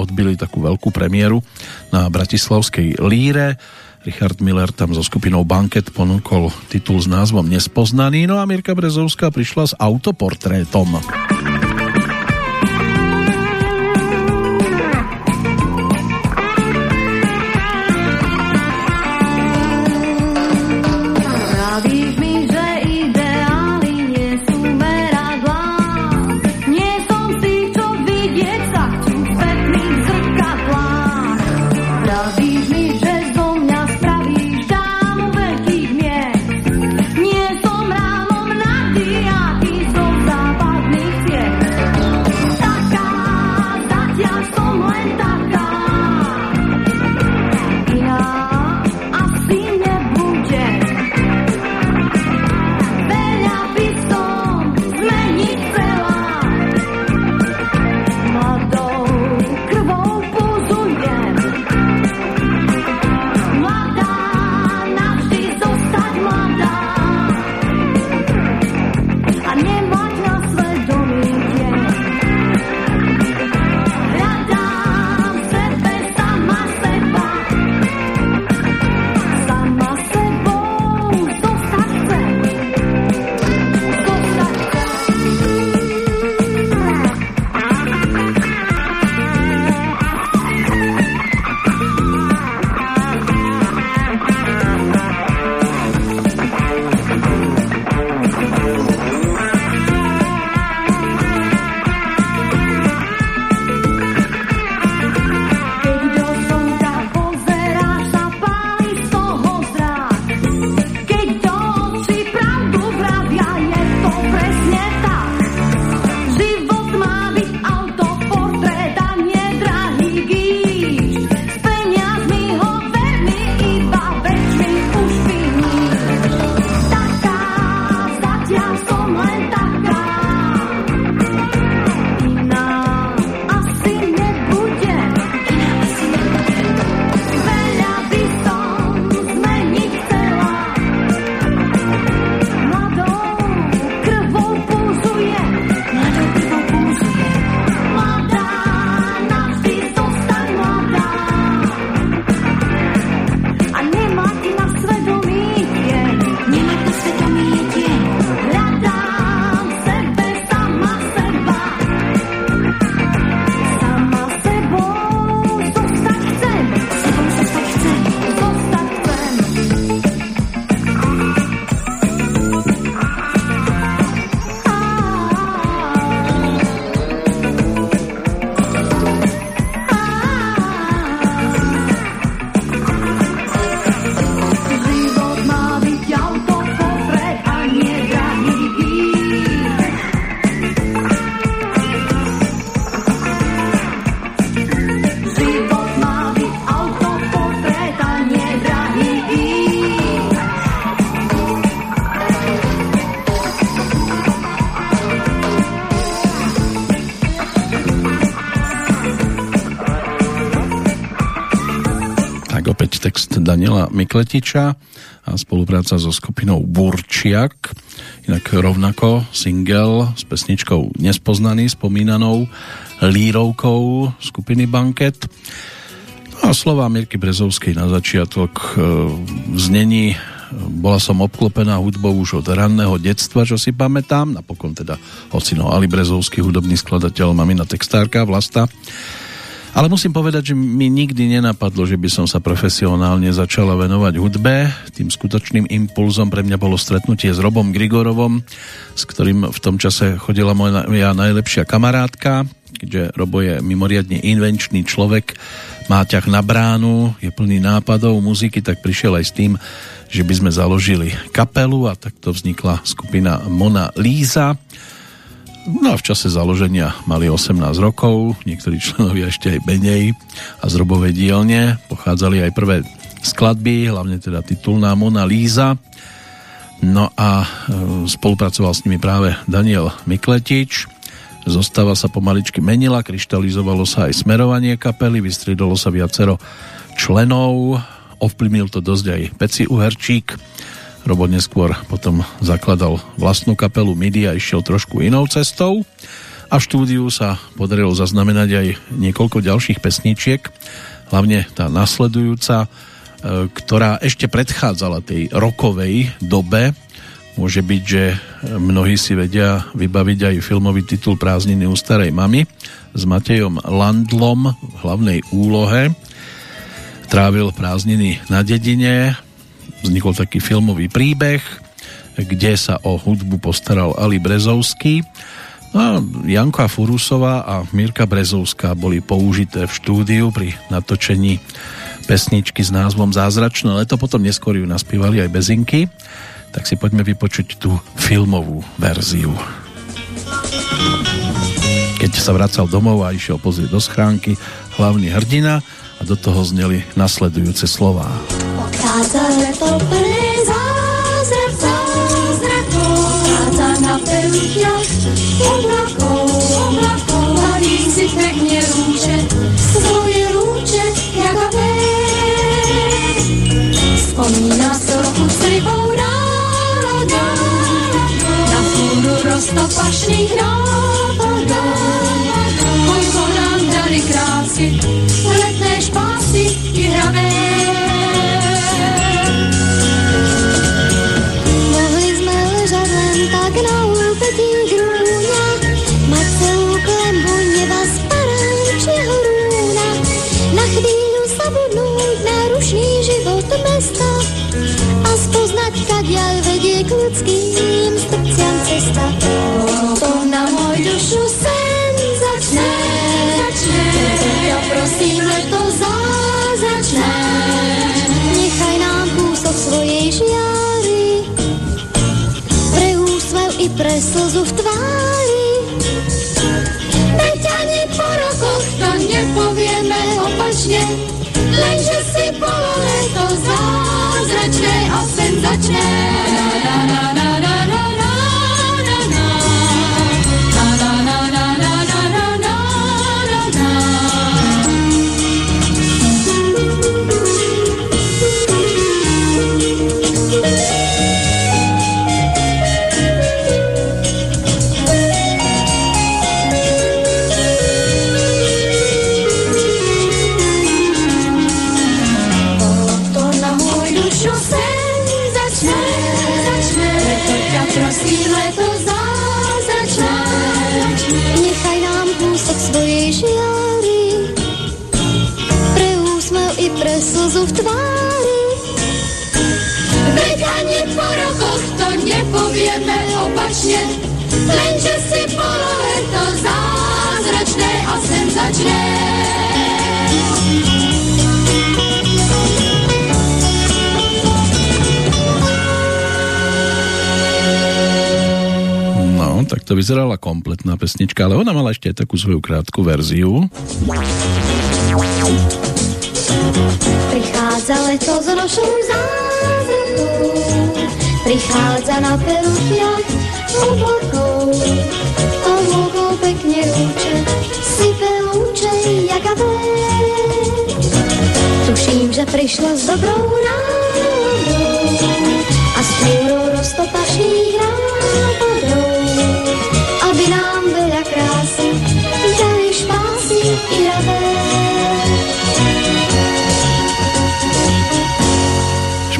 odbili takú veľkú premiéru na Bratislavskej líre. Richard Miller tam so skupinou Banket ponúkol titul s názvom Nespoznaný, no a Mirka Brezovská prišla s autoportrétom. Daniela Mikletiča a spolupráca so skupinou Burčiak. Inak rovnako single s pesničkou Nespoznaný, spomínanou lírovkou skupiny Banket. No a slova Mirky Brezovskej na začiatok e, v znení bola som obklopená hudbou už od ranného detstva, čo si pamätám, napokon teda ocino Ali Brezovský, hudobný skladateľ, mamina textárka, vlasta. Ale musím povedať, že mi nikdy nenapadlo, že by som sa profesionálne začala venovať hudbe. Tým skutočným impulzom pre mňa bolo stretnutie s Robom Grigorovom, s ktorým v tom čase chodila moja najlepšia kamarátka, keďže Robo je mimoriadne invenčný človek, má ťah na bránu, je plný nápadov, muziky, tak prišiel aj s tým, že by sme založili kapelu a takto vznikla skupina Mona Líza. No a v čase založenia mali 18 rokov, niektorí členovia ešte aj menej a z robovej dielne pochádzali aj prvé skladby, hlavne teda titulná Mona Líza. No a e, spolupracoval s nimi práve Daniel Mikletič. Zostava sa pomaličky menila, kryštalizovalo sa aj smerovanie kapely, vystriedalo sa viacero členov, ovplyvnil to dosť aj Peci Uherčík, Robo neskôr potom zakladal vlastnú kapelu MIDI a išiel trošku inou cestou a v štúdiu sa podarilo zaznamenať aj niekoľko ďalších pesničiek, hlavne tá nasledujúca, e, ktorá ešte predchádzala tej rokovej dobe. Môže byť, že mnohí si vedia vybaviť aj filmový titul Prázdniny u starej mamy s Matejom Landlom v hlavnej úlohe. Trávil prázdniny na dedine, vznikol taký filmový príbeh, kde sa o hudbu postaral Ali Brezovský. No Janka Furusová a Mirka Brezovská boli použité v štúdiu pri natočení pesničky s názvom Zázračné leto, potom neskôr ju naspívali aj Bezinky. Tak si poďme vypočuť tú filmovú verziu. Keď sa vracal domov a išiel pozrieť do schránky, hlavný hrdina a do toho zneli nasledujúce slová. Tata to plný zázrak, zázrakov. Tata na perušiach oblakov, oblakov. Varí si pekne rúče, svoje rúče, jak Spomína z roku s rybou na fúru roztopašných národov. K ľudským srdciam cesta. To na môj dušu senzačné, preto ťa prosím, leto zázračné. Nechaj nám kúsok svojej žiary, pre úsmev i pre slzu v tvári. Veď ani po rokoch to nepovieme opačne, lenže si bolo leto zázračné a senzačné. Na, opačne, lenže si bolo leto zázračné a senzačné. No, tak to vyzerala kompletná pesnička, ale ona mala ešte aj takú svoju krátku verziu. Prichádza leto s rošou zázrakov, prichádza na perušiach oblakov, vôkol pekne rúče, sype lúče, jakavé. Tuž Tuším, že prišla s dobrou náhodou a s půrou roztopašných nápadou, aby nám veľa krásy dali špásy i ravé.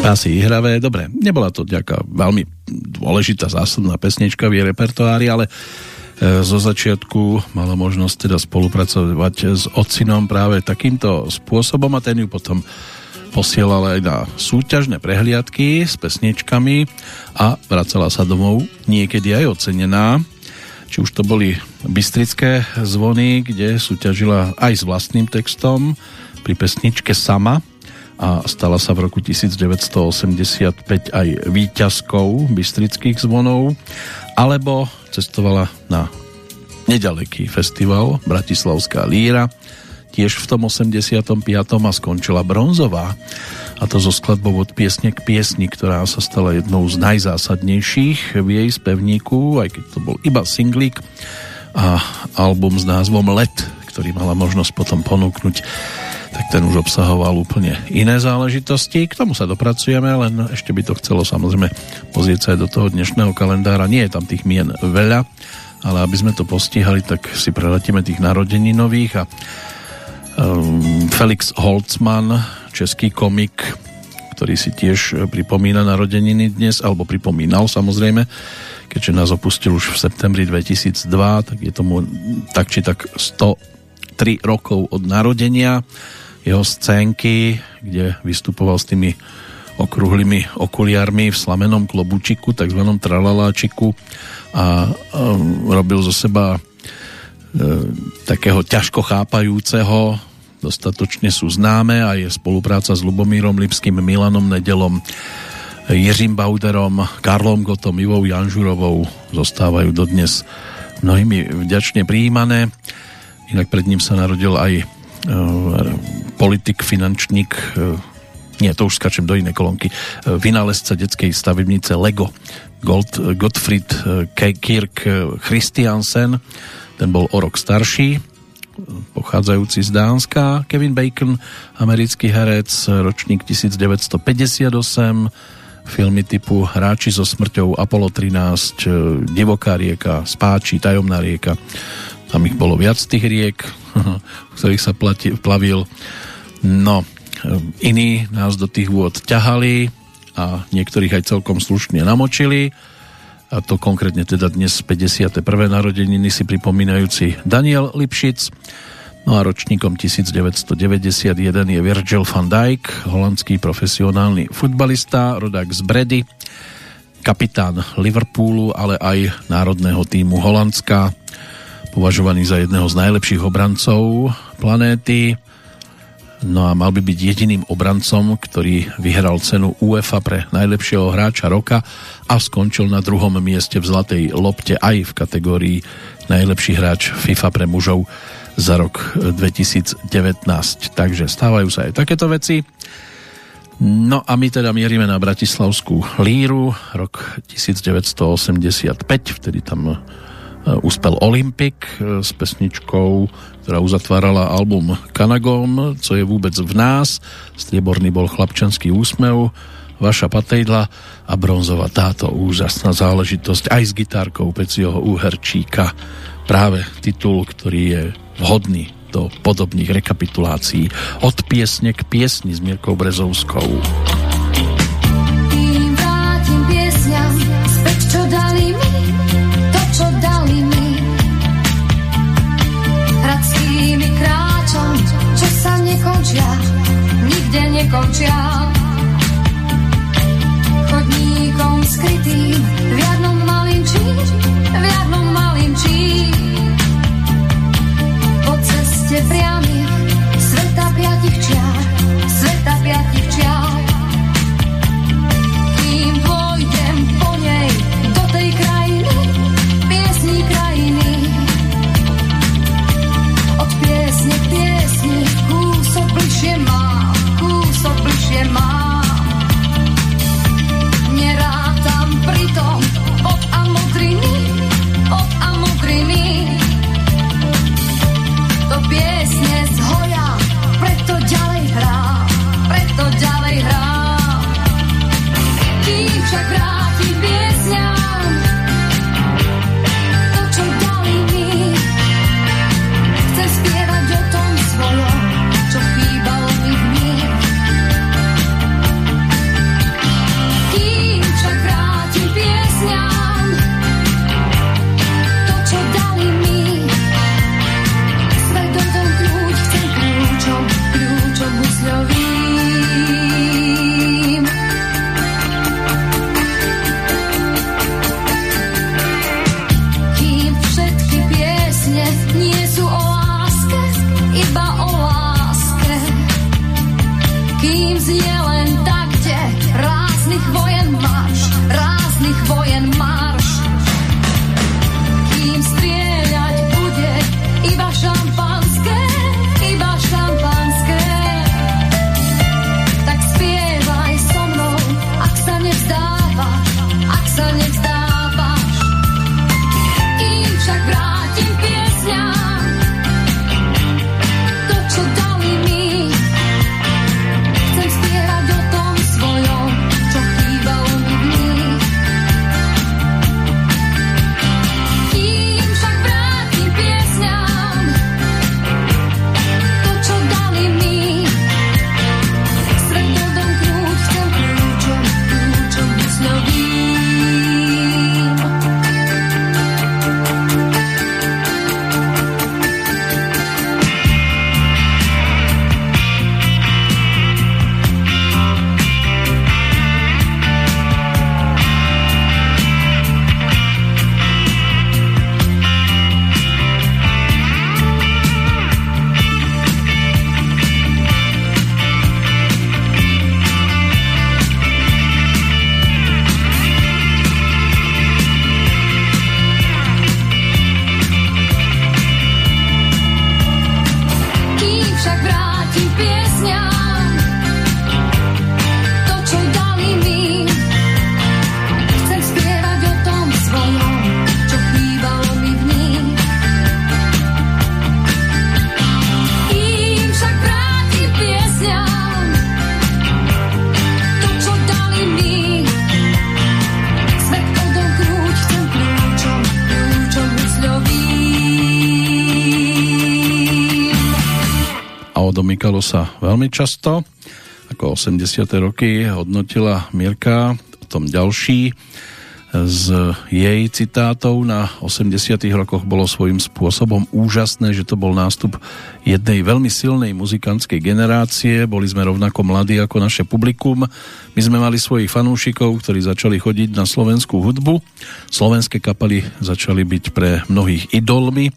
Špásy ihravé, dobre, nebola to nejaká veľmi dôležitá zásadná pesnička v jej repertoári, ale e, zo začiatku mala možnosť teda spolupracovať s ocinom práve takýmto spôsobom a ten ju potom posielal aj na súťažné prehliadky s pesničkami a vracala sa domov niekedy aj ocenená. Či už to boli Bystrické zvony, kde súťažila aj s vlastným textom pri pesničke Sama a stala sa v roku 1985 aj výťazkou Bystrických zvonov, alebo cestovala na nedaleký festival Bratislavská líra, tiež v tom 85. a skončila bronzová a to zo skladbou od piesne k piesni, ktorá sa stala jednou z najzásadnejších v jej spevníku, aj keď to bol iba singlík a album s názvom Let, ktorý mala možnosť potom ponúknuť tak ten už obsahoval úplne iné záležitosti. K tomu sa dopracujeme, len ešte by to chcelo samozrejme pozrieť sa aj do toho dnešného kalendára. Nie je tam tých mien veľa, ale aby sme to postihali, tak si preletíme tých narodení nových a um, Felix Holtzmann, český komik, ktorý si tiež pripomína narodeniny dnes, alebo pripomínal samozrejme, keďže nás opustil už v septembri 2002, tak je tomu tak či tak 103 rokov od narodenia jeho scénky, kde vystupoval s tými okrúhlymi okuliarmi v slamenom klobučiku, takzvanom tralaláčiku a um, robil zo seba e, takého ťažko chápajúceho, dostatočne sú známe a je spolupráca s Lubomírom Lipským, Milanom Nedelom, Jiřím Bauderom, Karlom Gotom, Ivou Janžurovou zostávajú dodnes mnohými vďačne prijímané. Inak pred ním sa narodil aj politik, finančník, nie, to už skačem do inej kolónky, vynálezca detskej stavebnice Lego. Gold, Gottfried Kirk Christiansen, ten bol o rok starší, pochádzajúci z Dánska, Kevin Bacon, americký herec, ročník 1958, filmy typu Hráči so smrťou, Apollo 13, Divoká rieka, Spáči, Tajomná rieka, tam ich bolo viac tých riek, v ktorých sa plati, plavil. No, iní nás do tých vôd ťahali a niektorých aj celkom slušne namočili. A to konkrétne teda dnes 51. narodeniny si pripomínajúci Daniel Lipšic. No a ročníkom 1991 je Virgil van Dijk, holandský profesionálny futbalista, rodák z Bredy, kapitán Liverpoolu, ale aj národného týmu Holandska považovaný za jedného z najlepších obrancov planéty. No a mal by byť jediným obrancom, ktorý vyhral cenu UEFA pre najlepšieho hráča roka a skončil na druhom mieste v Zlatej lopte aj v kategórii najlepší hráč FIFA pre mužov za rok 2019. Takže stávajú sa aj takéto veci. No a my teda mierime na Bratislavskú líru, rok 1985, vtedy tam uspel Olympic e, s pesničkou, ktorá uzatvárala album Kanagom, co je vôbec v nás. Strieborný bol chlapčanský úsmev, Vaša patejdla a bronzová táto úžasná záležitosť aj s gitárkou Pecioho Úherčíka. Práve titul, ktorý je vhodný do podobných rekapitulácií od piesne k piesni s Mirkou Brezovskou. Nekončia. Chodníkom skrytým, v jarnom malinčí, v jarnom malinčí. Po ceste priamých, a odomýkalo sa veľmi často. Ako 80. roky hodnotila Mirka o tom ďalší z jej citátov na 80. rokoch bolo svojím spôsobom úžasné, že to bol nástup jednej veľmi silnej muzikantskej generácie. Boli sme rovnako mladí ako naše publikum. My sme mali svojich fanúšikov, ktorí začali chodiť na slovenskú hudbu. Slovenské kapely začali byť pre mnohých idolmi.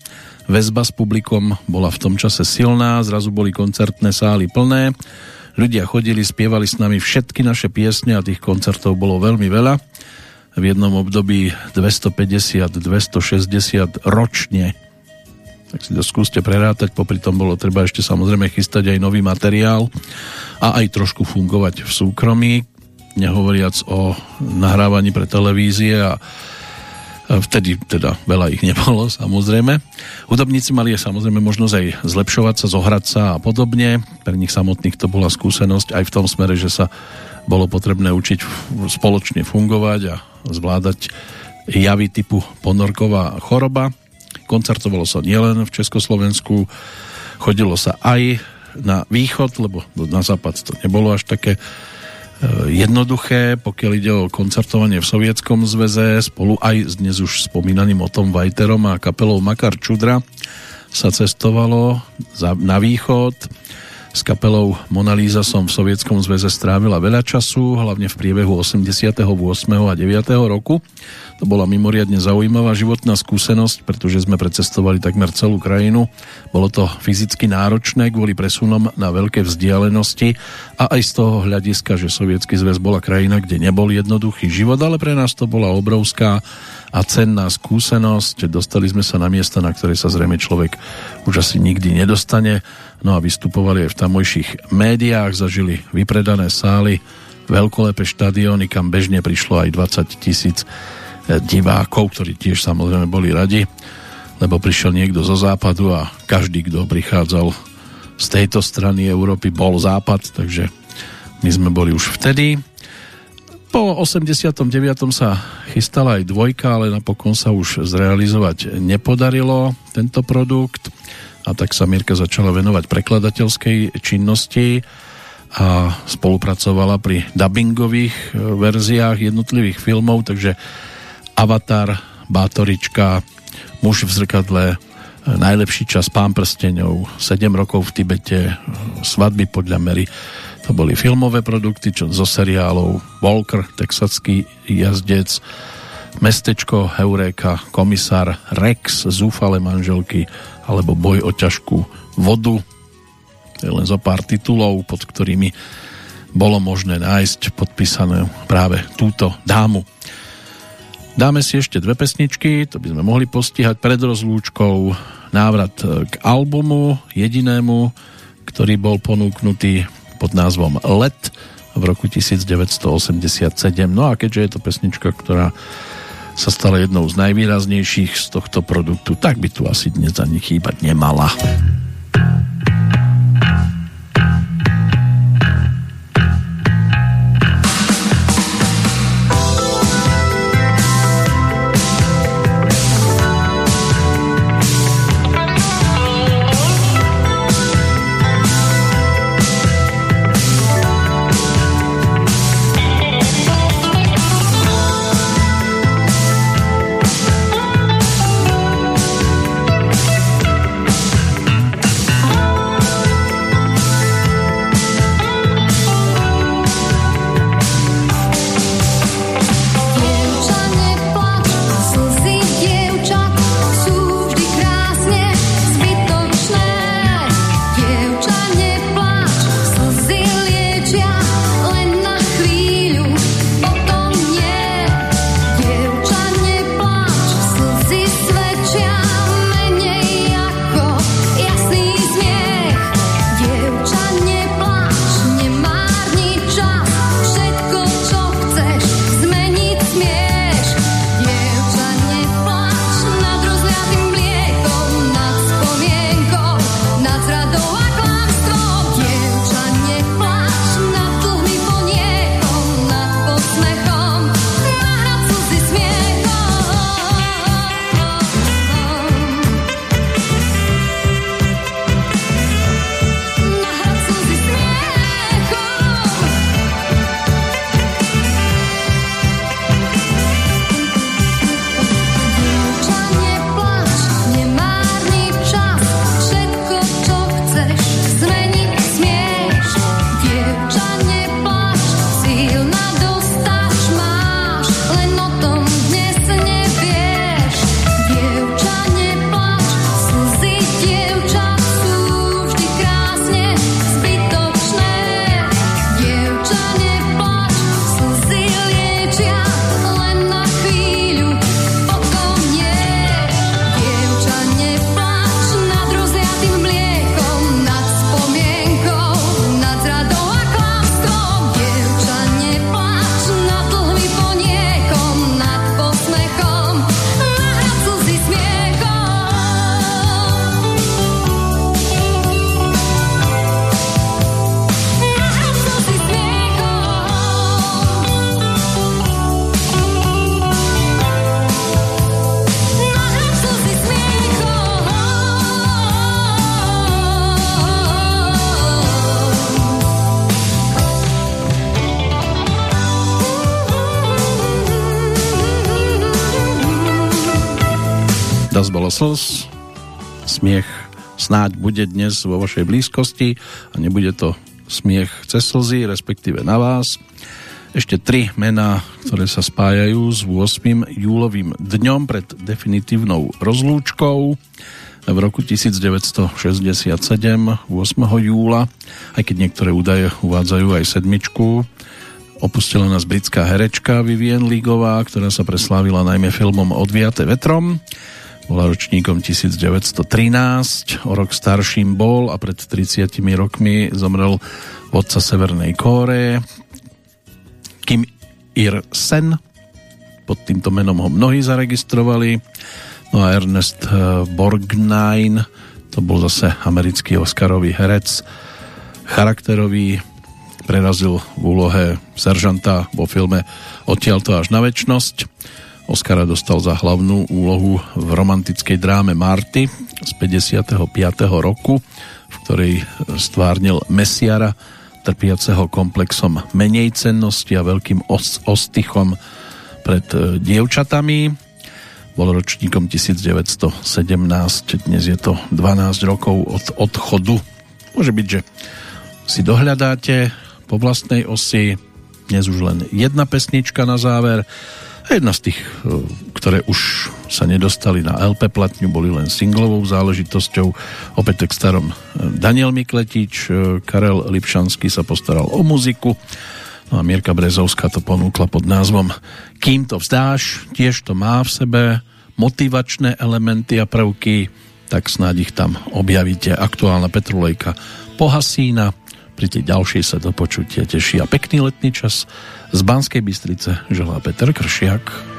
Väzba s publikom bola v tom čase silná, zrazu boli koncertné sály plné. Ľudia chodili, spievali s nami všetky naše piesne a tých koncertov bolo veľmi veľa. V jednom období 250-260 ročne. Tak si to skúste prerátať, popri tom bolo treba ešte samozrejme chystať aj nový materiál a aj trošku fungovať v súkromí, nehovoriac o nahrávaní pre televízie a Vtedy teda veľa ich nebolo, samozrejme. Hudobníci mali samozrejme možnosť aj zlepšovať sa, zohrať sa a podobne. Pre nich samotných to bola skúsenosť aj v tom smere, že sa bolo potrebné učiť spoločne fungovať a zvládať javy typu ponorková choroba. Koncertovalo sa nielen v Československu, chodilo sa aj na východ, lebo na západ to nebolo až také jednoduché, pokiaľ ide o koncertovanie v Sovietskom zväze, spolu aj s dnes už spomínaným Otom Vajterom a kapelou Makar Čudra sa cestovalo na východ. S kapelou Mona Lisa som v Sovietskom zväze strávila veľa času, hlavne v priebehu 88. a 9. roku. To bola mimoriadne zaujímavá životná skúsenosť, pretože sme precestovali takmer celú krajinu. Bolo to fyzicky náročné kvôli presunom na veľké vzdialenosti a aj z toho hľadiska, že Sovietsky zväz bola krajina, kde nebol jednoduchý život, ale pre nás to bola obrovská a cenná skúsenosť. Dostali sme sa na miesta, na ktoré sa zrejme človek už asi nikdy nedostane. No a vystupovali aj v tamojších médiách, zažili vypredané sály, veľkolepé štadióny, kam bežne prišlo aj 20 tisíc divákov, ktorí tiež samozrejme boli radi, lebo prišiel niekto zo západu a každý, kto prichádzal z tejto strany Európy, bol západ, takže my sme boli už vtedy. Po 89. sa chystala aj dvojka, ale napokon sa už zrealizovať nepodarilo tento produkt a tak sa Mirka začala venovať prekladateľskej činnosti a spolupracovala pri dubbingových verziách jednotlivých filmov, takže Avatar, Bátorička, Muž v zrkadle, Najlepší čas, Pán prsteňov, 7 rokov v Tibete, Svadby podľa Mary. To boli filmové produkty čo, zo seriálov Walker, Texacký jazdec, Mestečko, Heuréka, Komisár, Rex, Zúfale manželky alebo Boj o ťažkú vodu. To je len zo pár titulov, pod ktorými bolo možné nájsť podpísanú práve túto dámu. Dáme si ešte dve pesničky, to by sme mohli postihať pred rozlúčkou. Návrat k albumu jedinému, ktorý bol ponúknutý pod názvom Let v roku 1987. No a keďže je to pesnička, ktorá sa stala jednou z najvýraznejších z tohto produktu, tak by tu asi dnes ani chýbať nemala. Slz, smiech snáď bude dnes vo vašej blízkosti a nebude to smiech cez slzy, respektíve na vás. Ešte tri mená, ktoré sa spájajú s 8. júlovým dňom pred definitívnou rozlúčkou v roku 1967, 8. júla, aj keď niektoré údaje uvádzajú aj sedmičku, opustila nás britská herečka Vivienne Leaguová, ktorá sa preslávila najmä filmom Odviate vetrom. Bola ročníkom 1913, o rok starším bol a pred 30 rokmi zomrel vodca Severnej Kóre Kim Ir-sen. Pod týmto menom ho mnohí zaregistrovali. No a Ernest eh, Borgnine, to bol zase americký Oscarový herec, charakterový, prerazil v úlohe seržanta vo filme Odtiaľto až na väčnosť. Oscara dostal za hlavnú úlohu v romantickej dráme Marty z 55. roku, v ktorej stvárnil Mesiara, trpiaceho komplexom menej cennosti a veľkým os- ostychom pred e, dievčatami. Bol ročníkom 1917, dnes je to 12 rokov od odchodu. Môže byť, že si dohľadáte po vlastnej osi, dnes už len jedna pesnička na záver jedna z tých, e, ktoré už sa nedostali na LP platňu, boli len singlovou záležitosťou. Opäť textárom Daniel Mikletič, Karel Lipšanský sa postaral o muziku no a Mirka Brezovská to ponúkla pod názvom Kým to vzdáš, tiež to má v sebe motivačné elementy a prvky, tak snáď ich tam objavíte. Aktuálna Petrolejka pohasína, pri tej ďalšej sa do počutia teší a pekný letný čas z Banskej Bystrice želá Peter Kršiak.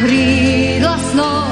Krídla snov